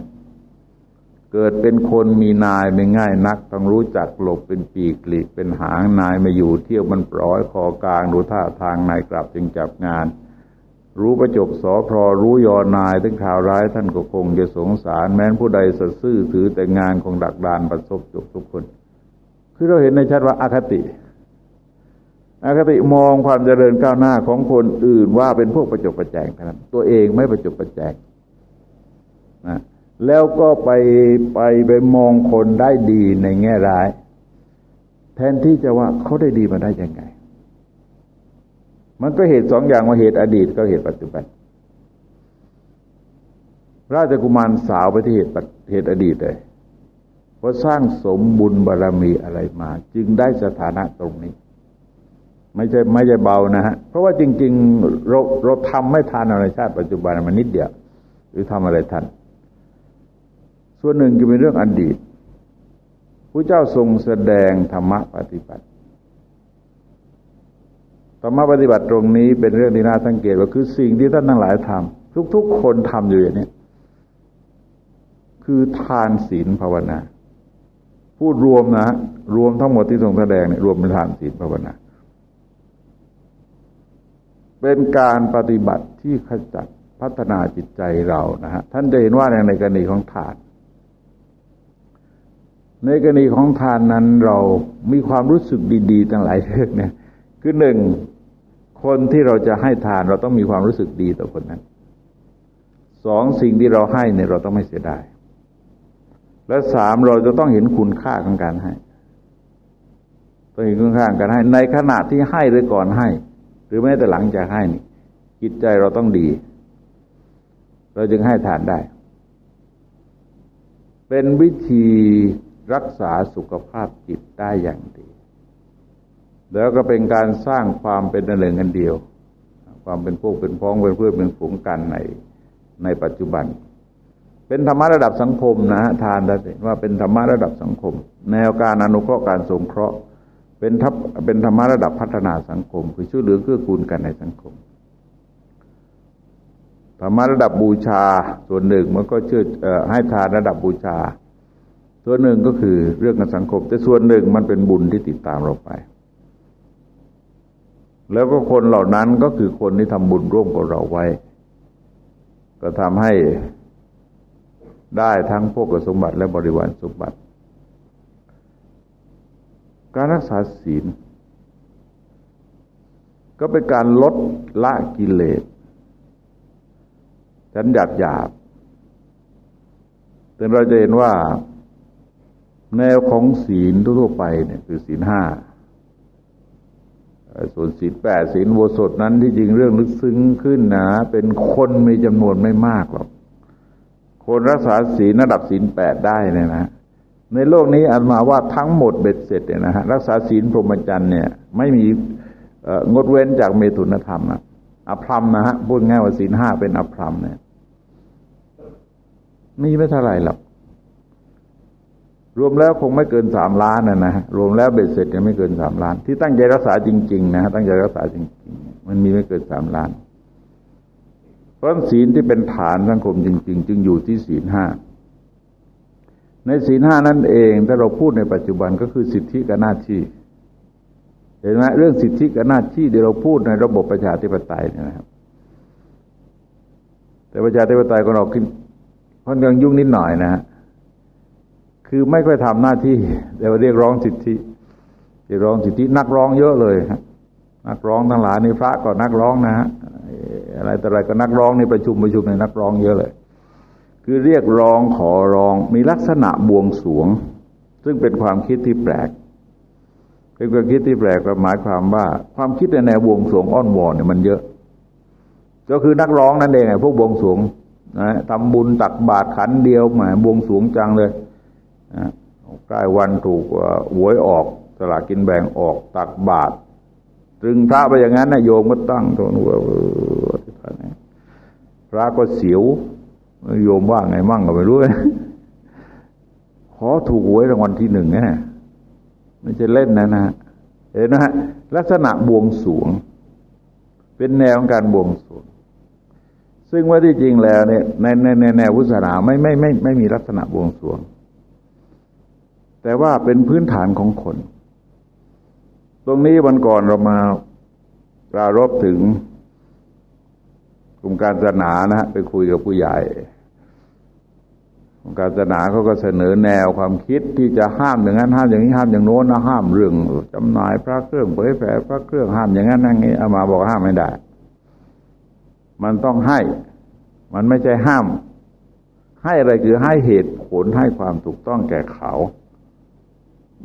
เกิดเป็นคนมีนายไม่ง่ายนัก ต้องรู้จักหลบเป็นปีกหลีกเป็นหางนายมาอยู่เที่ยวมันปล่อยคอกลางดูท่าทางนายกลับจึงจับงาน รู้ประจบสอพรรู้ยอนายถึงข่าวร้ายท่านก็คงจะสงสาร แม้นผู้ใดสัตซื่อถือแต่งานของดักดานประสบจบทุกคน คือเราเห็นในชัดว่าอาคติ อคติมองความเจริญก้าวหน้าของคนอื่นว่าเป็นพวกประจบประแจงเท่านั้นตัวเองไม่ประจบประแจงนะแล้วก็ไปไปไปมองคนได้ดีในแง่ร้าย แทนที่จะว่าเขาได้ดีมาได้ยังไง มันก็เหตุสองอย่างว่าเหตุอดีตก็เหตุปัจจุบัน ราชกุมารสาวไปที่เหตุเหตุอดีตเลยเพราะสร้างสมบุญบารรมีอะไรมา จึงได้สถานะตรงนี้ ไม่ใช่ไม่ใช่เบานะฮะ เพราะว่าจริง ๆ เราเราทำไม่ทันในชาติปัจจุบันมันนิดเดียว หรือทำอะไรทัน ส่วนหนึ่งจะเป็นเรื่องอดีตผู้เจ้าทรงแสดงธรรมะปฏิบัติธรรมะปฏิบัติตรงนี้เป็นเรื่องที่น่าสังเกตว่าคือสิ่งที่ท่านทั้งหลายทำทุก ๆ คนทำอยู่อย่างนี้คือทานศีลภาวนา พูดรวมนะ รวมทั้งหมดที่ทรงแสดงเนี่ยรวมเป็นทานศีลภาวนา เป็นการปฏิบัติที่ขจัดพัฒนาจิตใจเรานะฮะท่านจะเห็นว่าในกรณีของทาน ในกรณีของทานนั้นเรามีความรู้สึกดีๆตั้งหลายเรื่องเนี่ย คือหนึ่งคนที่เราจะให้ทานเราต้องมีความรู้สึกดีต่อคนนั้นสองสิ่งที่เราให้เนี่ยเราต้องไม่เสียดายและสามเราจะต้องเห็นคุณค่าของการให้ต้องเห็นคุณค่าของการให้ ในขณะที่ให้หรือก่อนให้ หรือแม้แต่หลังจากให้นี่จิตใจเราต้องดี เราจึงให้ทานได้ เป็นวิธีรักษาสุขภาพจิตได้อย่างดี แล้วก็เป็นการสร้างความเป็นหนึ่งกันเดียว ความเป็นพวกเป็นพ้องเป็นเพื่อนเป็นฝูงกันในในปัจจุบัน เป็นธรรมะระดับสังคมนะทานได้ว่าเป็นธรรมะระดับสังคม แนวการอนุเคราะห์การสงเคราะห์ เป็นทับเป็นธรรมะระดับพัฒนาสังคม คือช่วยเหลือเกื้อกูลกันในสังคมธรรมะระดับบูชาส่วนหนึ่งมันก็เชื่อให้ทานระดับบูชา ส่วนหนึ่งก็คือเรื่องการสังคม แต่ส่วนหนึ่งมันเป็นบุญที่ติดตามเราไป แล้วก็คนเหล่านั้นก็คือคนที่ทำบุญร่วมกับเราไว้ ก็ทำให้ได้ทั้งพวกสมบัติและบริวารสมบัติ การรักษาศีล ก็เป็นการลดละกิเลสฉันหยาบหยาบแต่เราจะเห็นว่าแนวของศีลทั่วไปเนี่ยคือศีลห้าส่วนศีลแปดศีลโวสดนั้นที่จริงเรื่องลึกซึ้งขึ้นนะเป็นคนมีจำนวนไม่มากหรอก คนรักษาศีลระดับศีลแปดได้เนี่ยนะ ในโลกนี้อันมาว่าทั้งหมดเบ็ดเสร็จเนี่ยนะฮะรักษาศีลพรหมจรรย์เนี่ยไม่มีงดเว้นจากเมตุนธรรมนะอภรรมนะฮะพูดง่ายว่าศีลห้าเป็นอภรรมเนี่ยมีไม่เท่าไหร่หรอกรวมแล้วคงไม่เกินสามล้านนะนะรวมแล้วเบ็ดเสร็จยังไม่เกินสามล้าน ที่ตั้งใจรักษาจริง ๆ นะตั้งใจรักษาจริง ๆ มันมีไม่เกินสามล้านเพราะศีลที่เป็นฐานสังคมจริง ๆ จึงอยู่ที่ศีลห้า ในศีลห้านั่นเองถ้าเราพูดในปัจจุบันก็คือสิทธิกับหน้าที่ เห็นไหมเรื่องสิทธิกับหน้าที่ที่เราพูดในระบบประชาธิปไตยนะครับ แต่ประชาธิปไตยของเราขึ้นค่อนข้างยุ่งนิดหน่อยนะฮะคือไม่ค่อยทำหน้าที่แต่ว่าเรียกร้องสิทธิเรียกร้องสิทธินักร้องเยอะเลยครับนักร้องทั้งหลายนี่พระก็นักร้องนะฮะอะไรแต่อะไรก็นักร้องในประชุมประชุมในนักร้องเยอะเลย คือเรียกร้องขอร้องมีลักษณะบวงสวง ซึ่งเป็นความคิดที่แปลกเป็นความคิดที่แปลกหมายความว่า ความคิดในแนวบวงสวงอ้อนวอนเนี่ยมันเยอะ ก็คือนักร้องนั่นเองไงพวกบวงสวงนะทำบุญตักบาตรขันเดียวหมายบวงสวงจังเลยนะใกล้วันถูกหวยออกสลากกินแบ่งออกตักบาตรตึงพระไปอย่างนั้นนะโยมก็ตั้งตัวนู้นพระก็เสียว โยมว่าไงมั่งก็ไม่รู้ขอถูกหวยรางวัลที่หนึ่งนะไม่ใช่เล่นนะนะเห็นนะฮะลักษณะบวงสวง เป็นแนวของการบวงสวง ซึ่งว่าที่จริงแล้วเนี่ยในในในแนวพุทธศาสนาไม่ไม่ไม่ไม่มีลักษณะบวงสวง แต่ว่าเป็นพื้นฐานของคน ตรงนี้วันก่อนเรามาปรารบถึง กลุ่มการศาสนานะฮะไปคุยกับผู้ใหญ่กลุ่มการศาสนาเขาก็เสนอแนวความคิดที่จะห้ามอย่างนั้นห้ามอย่างนี้ห้ามอย่างโน้นนะห้ามเรื่องจำหน่ายพระเครื่องเผยแผ่พระเครื่องห้ามอย่างนั้นอย่างนี้เอามาบอกห้ามไม่ได้ มันต้องให้ มันไม่ใช่ห้าม ให้อะไรคือให้เหตุผลให้ความถูกต้องแก่เขา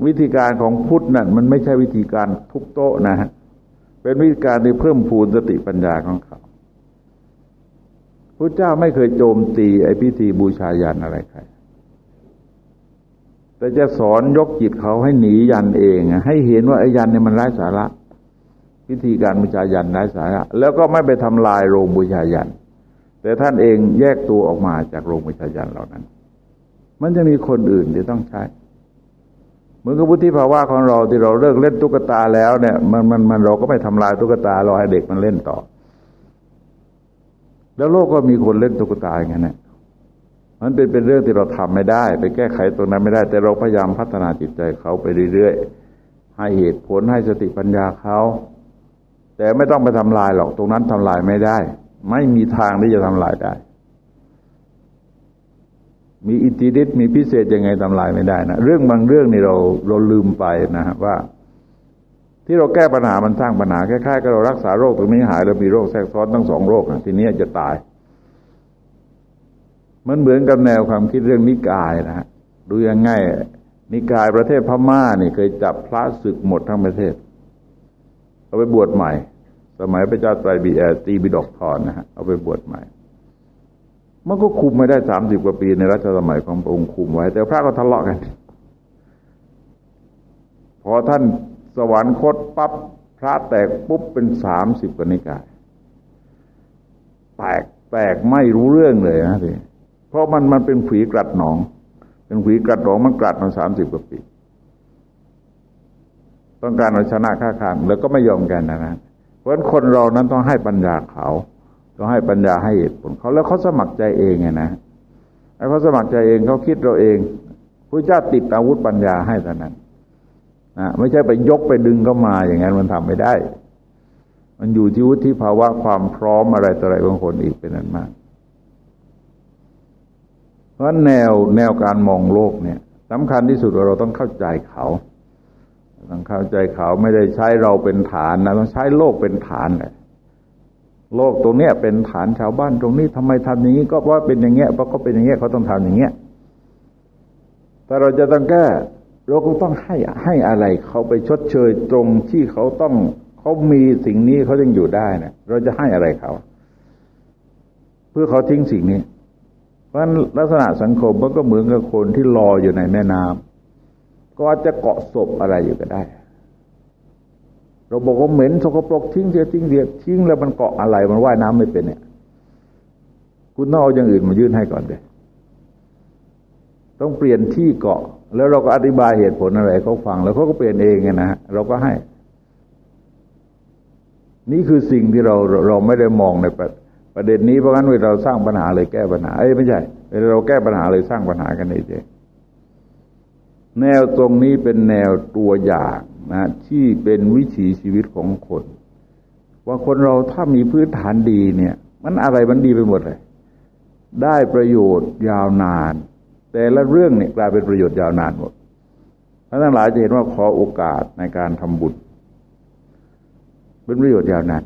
วิธีการของพุทธนั่นมันไม่ใช่วิธีการทุกโต๊ะนะฮะเป็นวิธีการที่เพิ่มพูนสติปัญญาของเขา พระเจ้าไม่เคยโจมตีไอ้พิธีบูชายันอะไรใคร แต่จะสอนยกจิตเขาให้หนียันเอง ให้เห็นว่าไอ้ยันเนี่ยมันไร้สาระ พิธีการบูชายันไร้สาระ แล้วก็ไม่ไปทำลายโรงบูชายัน แต่ท่านเองแยกตัวออกมาจากโรงบูชายันเหล่านั้น มันจะมีคนอื่นที่ต้องใช้เหมือนกับวุฒิภาวะของเราที่เราเลิกเล่นตุ๊กตาแล้วเนี่ยมันมันมันเราก็ไม่ทำลายตุ๊กตาเราให้เด็กมันเล่นต่อ แล้วโลกก็มีคนเล่นตุ๊กตาอย่างนั้นนะมันเป็นเป็นเรื่องที่เราทำไม่ได้ ไปแก้ไขตรงนั้นไม่ได้ แต่เราพยายามพัฒนาจิตใจเขาไปเรื่อยๆให้เหตุผลให้สติปัญญาเขา แต่ไม่ต้องไปทำลายหรอกตรงนั้นทำลายไม่ได้ ไม่มีทางที่จะทำลายได้ มีอิทธิฤทธิ์มีพิเศษยังไงทำลายไม่ได้นะเรื่องบางเรื่องนี่เราเราลืมไปนะฮะว่า ที่เราแก้ปัญหามันสร้างปัญหาคล้ายๆกับเรารักษาโรคตรงนี้หายแล้วมีโรคแทรกซ้อนทั้งสองโรคนะทีนี้จะตาย มันเหมือนกับแนวความคิดเรื่องนิกายนะฮะดูยังไงนิกายประเทศพม่านี่เคยจับพระศึกหมดทั้งประเทศ เอาไปบวชใหม่ สมัยพระเจ้าไตรบีแอตีบิดอกทอนนะฮะเอาไปบวชใหม่ มันก็คุมไม่ได้สามสิบกว่าปีในรัชสมัยของพระองค์คุมไว้ แต่พระก็ทะเลาะกัน พอท่าน สวรรคตปั๊บพระแตกปุ๊บเป็นสามสิบกนิกายแตกแตกไม่รู้เรื่องเลยนะทีเพราะมันมันเป็นผีกรัดหนอง เป็นผีกรัดหนองมันกรัดมาสามสิบกว่าปี ต้องการเอาชนะข้าขานแล้วก็ไม่ยอมกันนะนะเพราะฉะนั้นคนเรานั้นต้องให้ปัญญาเขา ต้องให้ปัญญาให้เหตุผลเขาแล้วเขาสมัครใจเองไงนะไอ้เขาสมัครใจเองเขาคิดเราเองพระเจ้าติดอาวุธปัญญาให้แต่นั้น นะไม่ใช่ไปยกไปดึงเข้ามาอย่างนั้นมันทำไม่ได้ มันอยู่ที่วุฒิภาวะความพร้อมอะไรต่ออะไรบางคนอีกเป็นนั้นมาก เพราะแนวแนวการมองโลกเนี่ยสำคัญที่สุดว่าเราต้องเข้าใจเขาต้องเข้าใจเขาไม่ได้ใช้เราเป็นฐานนะต้องใช้โลกเป็นฐานเลยโลกตรงเนี้ยเป็นฐานชาวบ้านตรงนี้ทำไมทำอย่างนี้ก็เพราะเป็นอย่างเงี้ยเพราะก็เป็นอย่างเงี้ยเขาต้องทำอย่างเงี้ยแต่เราจะต้องแก้ เราก็ต้องให้ให้อะไรเขาไปชดเชยตรงที่เขาต้องเขามีสิ่งนี้เขายังอยู่ได้เนะเราจะให้อะไรเขา เพื่อเขาทิ้งสิ่งนี้ เพราะลักษณะสังคมมันก็เหมือนกับคนที่รออยู่ในแม่น้ำก็อาจจะเกาะศพอะไรอยู่ก็ได้ เราบอกว่าเหม็นสกปรกทิ้งเสียทิ้งเดียทิ้งแล้วมันเกาะอะไรมันว่ายน้ำไม่เป็นเนี่ย คุณต้องเอาอย่างอื่นมายื่นให้ก่อนเลย ต้องเปลี่ยนที่เกาะ แล้วเราก็อธิบายเหตุผลอะไรเขาฟัง แล้วเขาก็เปลี่ยนเองไงนะฮะเราก็ให้ นี่คือสิ่งที่เราเราไม่ได้มองในประเด็นนี้เพราะงั้นเวลาเราสร้างปัญหาเลยแก้ปัญหาเอ้ยไม่ใช่เวลาเราแก้ปัญหาเลยสร้างปัญหากันเองแนวตรงนี้เป็นแนวตัวอย่างนะที่เป็นวิถีชีวิตของคน ว่าคนเราถ้ามีพื้นฐานดีเนี่ย มันอะไรมันดีไปหมดเลย ได้ประโยชน์ยาวนาน แต่ละเรื่องเนี่ยกลายเป็นประโยชน์ยาวนานหมดท่านทั้งหลายจะเห็นว่าขอโอกาสในการทำบุญเป็นประโยชน์ยาวนาน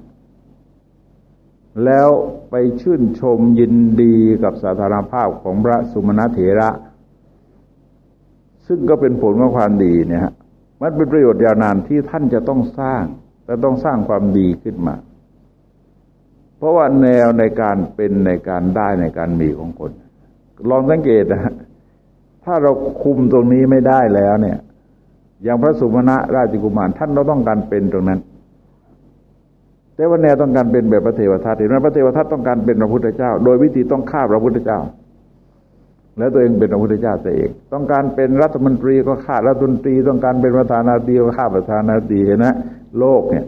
แล้วไปชื่นชมยินดีกับสาธารณภาพของพระสุมาณเถระ ซึ่งก็เป็นผลของความดีเนี่ยฮะมันเป็นประโยชน์ยาวนานที่ท่านจะต้องสร้างและต้องสร้างความดีขึ้นมา เพราะว่าแนวในการเป็นในการได้ในการมีของคน ลองสังเกตนะ ถ้าเราคุมตรงนี้ไม่ได้แล้วเนี่ย อย่างพระสุมาณะราชกุมารท่านเราต้องการเป็นตรงนั้น แต่ว่าแนวต้องการเป็นแบบพระเทวทัตเห็นไหมพระเทวทัตต้องการเป็นพระพุทธเจ้า โดยวิธีต้องฆ่าพระพุทธเจ้า แล้วตัวเองเป็นพระพุทธเจ้าตัวเอง ต้องการเป็นรัฐมนตรีก็ฆ่ารัฐมนตรี ต้องการเป็นประธานาธิบดีก็ฆ่าประธานาธิบดีเห็นไหมโลกเนี่ย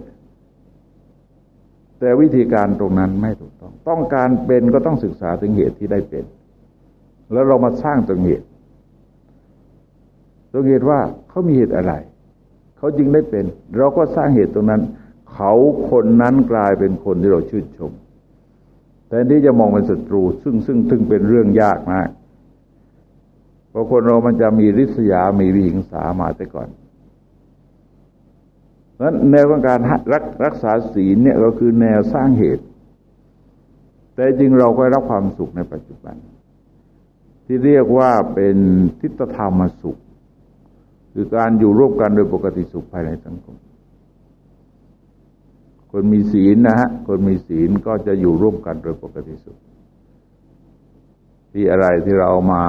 แต่วิธีการตรงนั้นไม่ถูกต้อง ต้องการเป็นก็ต้องศึกษาถึงเหตุที่ได้เป็น แล้วเรามาสร้างตรงเหตุ ตรงเหตุว่าเขามีเหตุอะไร เขาจึงได้เป็น เราก็สร้างเหตุตรงนั้น เขาคนนั้นกลายเป็นคนที่เราชื่นชม แต่ที่จะมองเป็นศัตรู ซึ่งซึ่งซึ่งเป็นเรื่องยากมาก เพราะคนเรามันจะมีริษยา มีวิหิงสามาแต่ก่อนนั้นแนวของการรักรักษาศีลเนี่ยก็คือแนวสร้างเหตุ แต่จริงเราก็รับความสุขในปัจจุบัน ที่เรียกว่าเป็นทิฏฐธรรมสุข คือการอยู่ร่วมกันโดยปกติสุขภายในสังคม คนมีศีลนะฮะ คนมีศีลก็จะอยู่ร่วมกันโดยปกติสุดที่อะไรที่เรามา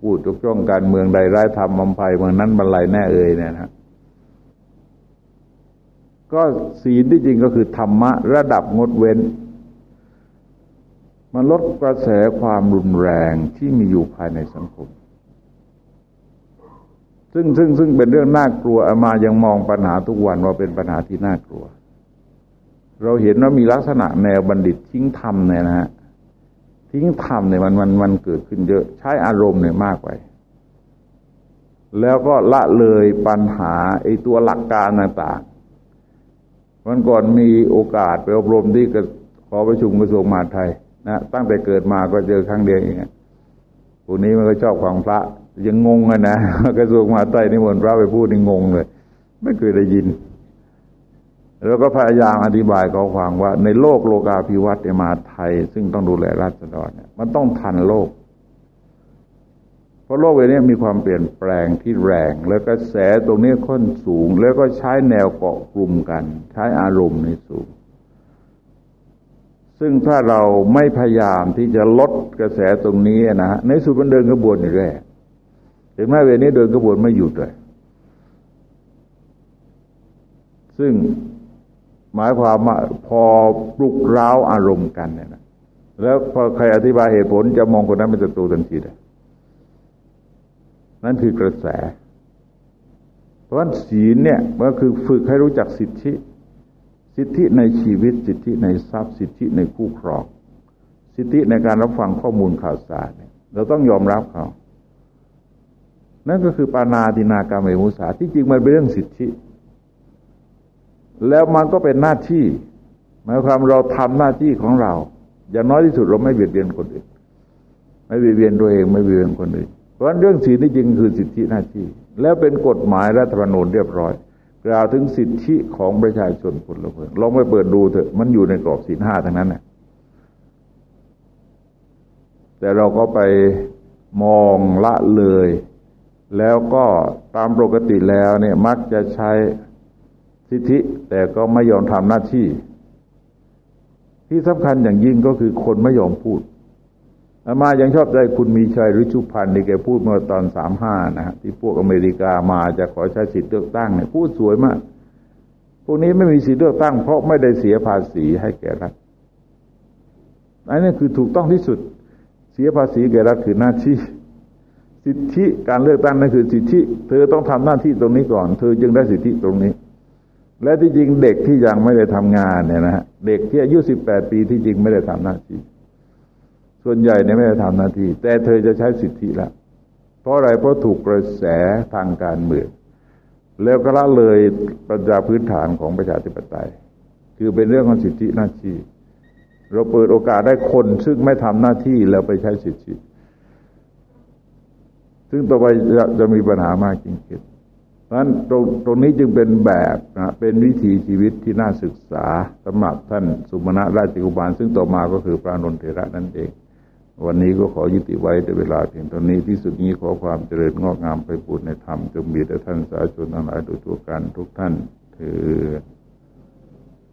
พูดทุกช่องการเมืองใดร้ายทำมัมภัยเมืองนั้นบรรลัยแน่เอ่ยเนี่ยนะก็ศีลที่จริงก็คือธรรมะระดับงดเว้นมันลดกระแสความรุนแรงที่มีอยู่ภายในสังคม ซึ่งซึ่งซึ่งเป็นเรื่องน่ากลัวอามายังมองปัญหาทุกวันว่าเป็นปัญหาที่น่ากลัว เราเห็นว่ามีลักษณะแนวบัณฑิตทิ้งธรรมเนี่ยนะฮะทิ้งธรรมเนี่ยมันมันมันเกิดขึ้นเยอะใช้อารมณ์เนี่ยมากไป แล้วก็ละเลยปัญหาไอ้ตัวหลักการต่างๆวันก่อนมีโอกาสไปอบรมที่ขอประชุมกระทรวงมหาดไทยนะตั้งแต่เกิดมาก็เจอครั้งเดียวเองพวกนี้มันก็ชอบฟังพระ ยังงงอะนะกระทรวงมหาดไทยนิมนต์พระไปพูดนี่งงเลย ไม่เคยได้ยิน แล้วก็พยายามอธิบายเขาฟังว่า ในโลกโลกาภิวัตน์มาไทย ซึ่งต้องดูแลราษฎรเนี่ยมันต้องทันโลก เพราะโลกเวนี้มีความเปลี่ยนแปลงที่แรง แล้วก็แสตรงนี้ค่อนสูง แล้วก็ใช้แนวเกาะกลุ่มกัน ใช้อารมณ์ในสูงซึ่งถ้าเราไม่พยายามที่จะลดกระแสตรงนี้นะฮะในสุดมันเดินกระบวนอยู่แร่ ถึงแม้เวลนี้เดินกระบวนไม่หยุดเลย ซึ่งหมายความว่าพอปลุกร้าวอารมณ์กันเนี่ยนะแล้วพอใครอธิบายเหตุผลจะมองคนนั้นเป็นศัตรูทันทีเลยนั่นคือกระแส เพราะฉะนั้นศีลเนี่ยก็คือฝึกให้รู้จักสิทธิ สิทธิในชีวิต สิทธิในทรัพย์ สิทธิในคู่ครอง สิทธิในการรับฟังข้อมูลข่าวสารเราต้องยอมรับเขา นั่นก็คือปานาตินากรรมเอมุสาที่จริงมันเป็นเรื่องสิทธิ แล้วมันก็เป็นหน้าที่ หมายความเราทำหน้าที่ของเรา อย่างน้อยที่สุดเราไม่เบียดเบียนคนอื่น ไม่เบียดเบียนตัวเองไม่เบียดเบียนคนอื่น เพราะฉะนั้นเรื่องศีลที่จริงคือสิทธิหน้าที่ แล้วเป็นกฎหมายรัฐธรรมนูญเรียบร้อย กล่าวถึงสิทธิของประชาชนพลเมืองลองไปเปิดดูเถอะมันอยู่ในกรอบศีลห้าทั้งนั้นนะแต่เราก็ไปมองละเลย แล้วก็ตามปกติแล้วเนี่ยมักจะใช้สิทธิ แต่ก็ไม่ยอมทำหน้าที่ ที่สำคัญอย่างยิ่งก็คือคนไม่ยอมพูดอามายังชอบใจคุณมีชัยริชุพันธ์ที่แกพูดเมื่อตอนสามห้านะฮะที่พวกอเมริกามาจะขอใช้สิทธิเลือกตั้งเนี่ยพูดสวยมาก พวกนี้ไม่มีสิทธิเลือกตั้ง เพราะไม่ได้เสียภาษีให้แก่รัฐอันนี้คือถูกต้องที่สุด เสียภาษีแก่รัฐคือหน้าที่ สิทธิการเลือกตั้งนั่นคือสิทธิ เธอต้องทำหน้าที่ตรงนี้ก่อน เธอจึงได้สิทธิตรงนี้ และที่จริงเด็กที่ยังไม่ได้ทำงานเนี่ยนะฮะเด็กที่อายุสิบแปดปีที่จริงไม่ได้ทำหน้าที่ ส่วนใหญ่เนี่ยไม่ได้ทำหน้าที่ แต่เธอจะใช้สิทธิละเพราะอะไรเพราะถูกกระแสทางการเมืองแล้วก็ละเลยปัญญาพื้นฐานของประชาธิปไตย คือเป็นเรื่องของสิทธิหน้าที่ เราเปิดโอกาสได้คนซึ่งไม่ทำหน้าที่แล้วไปใช้สิทธิ ซึ่งต่อไปจะจะมีปัญหามากจริงๆเพราะฉะนั้นตรงตรงนี้จึงเป็นแบบนะเป็นวิถีชีวิตที่น่าศึกษาสำหรับท่านสุมาณะราชกุบาลซึ่งต่อมาก็คือพระนนทเถระนั่นเอง วันนี้ก็ขอยุติไว้แต่เวลาเพียงเท่านี้ที่สุดนี้ขอความเจริญงอกงามไปบูรณนธรรมจงมีแต่ท่านสาธุชนทั้งหลายโดยทั่วกันทุกท่านเถิด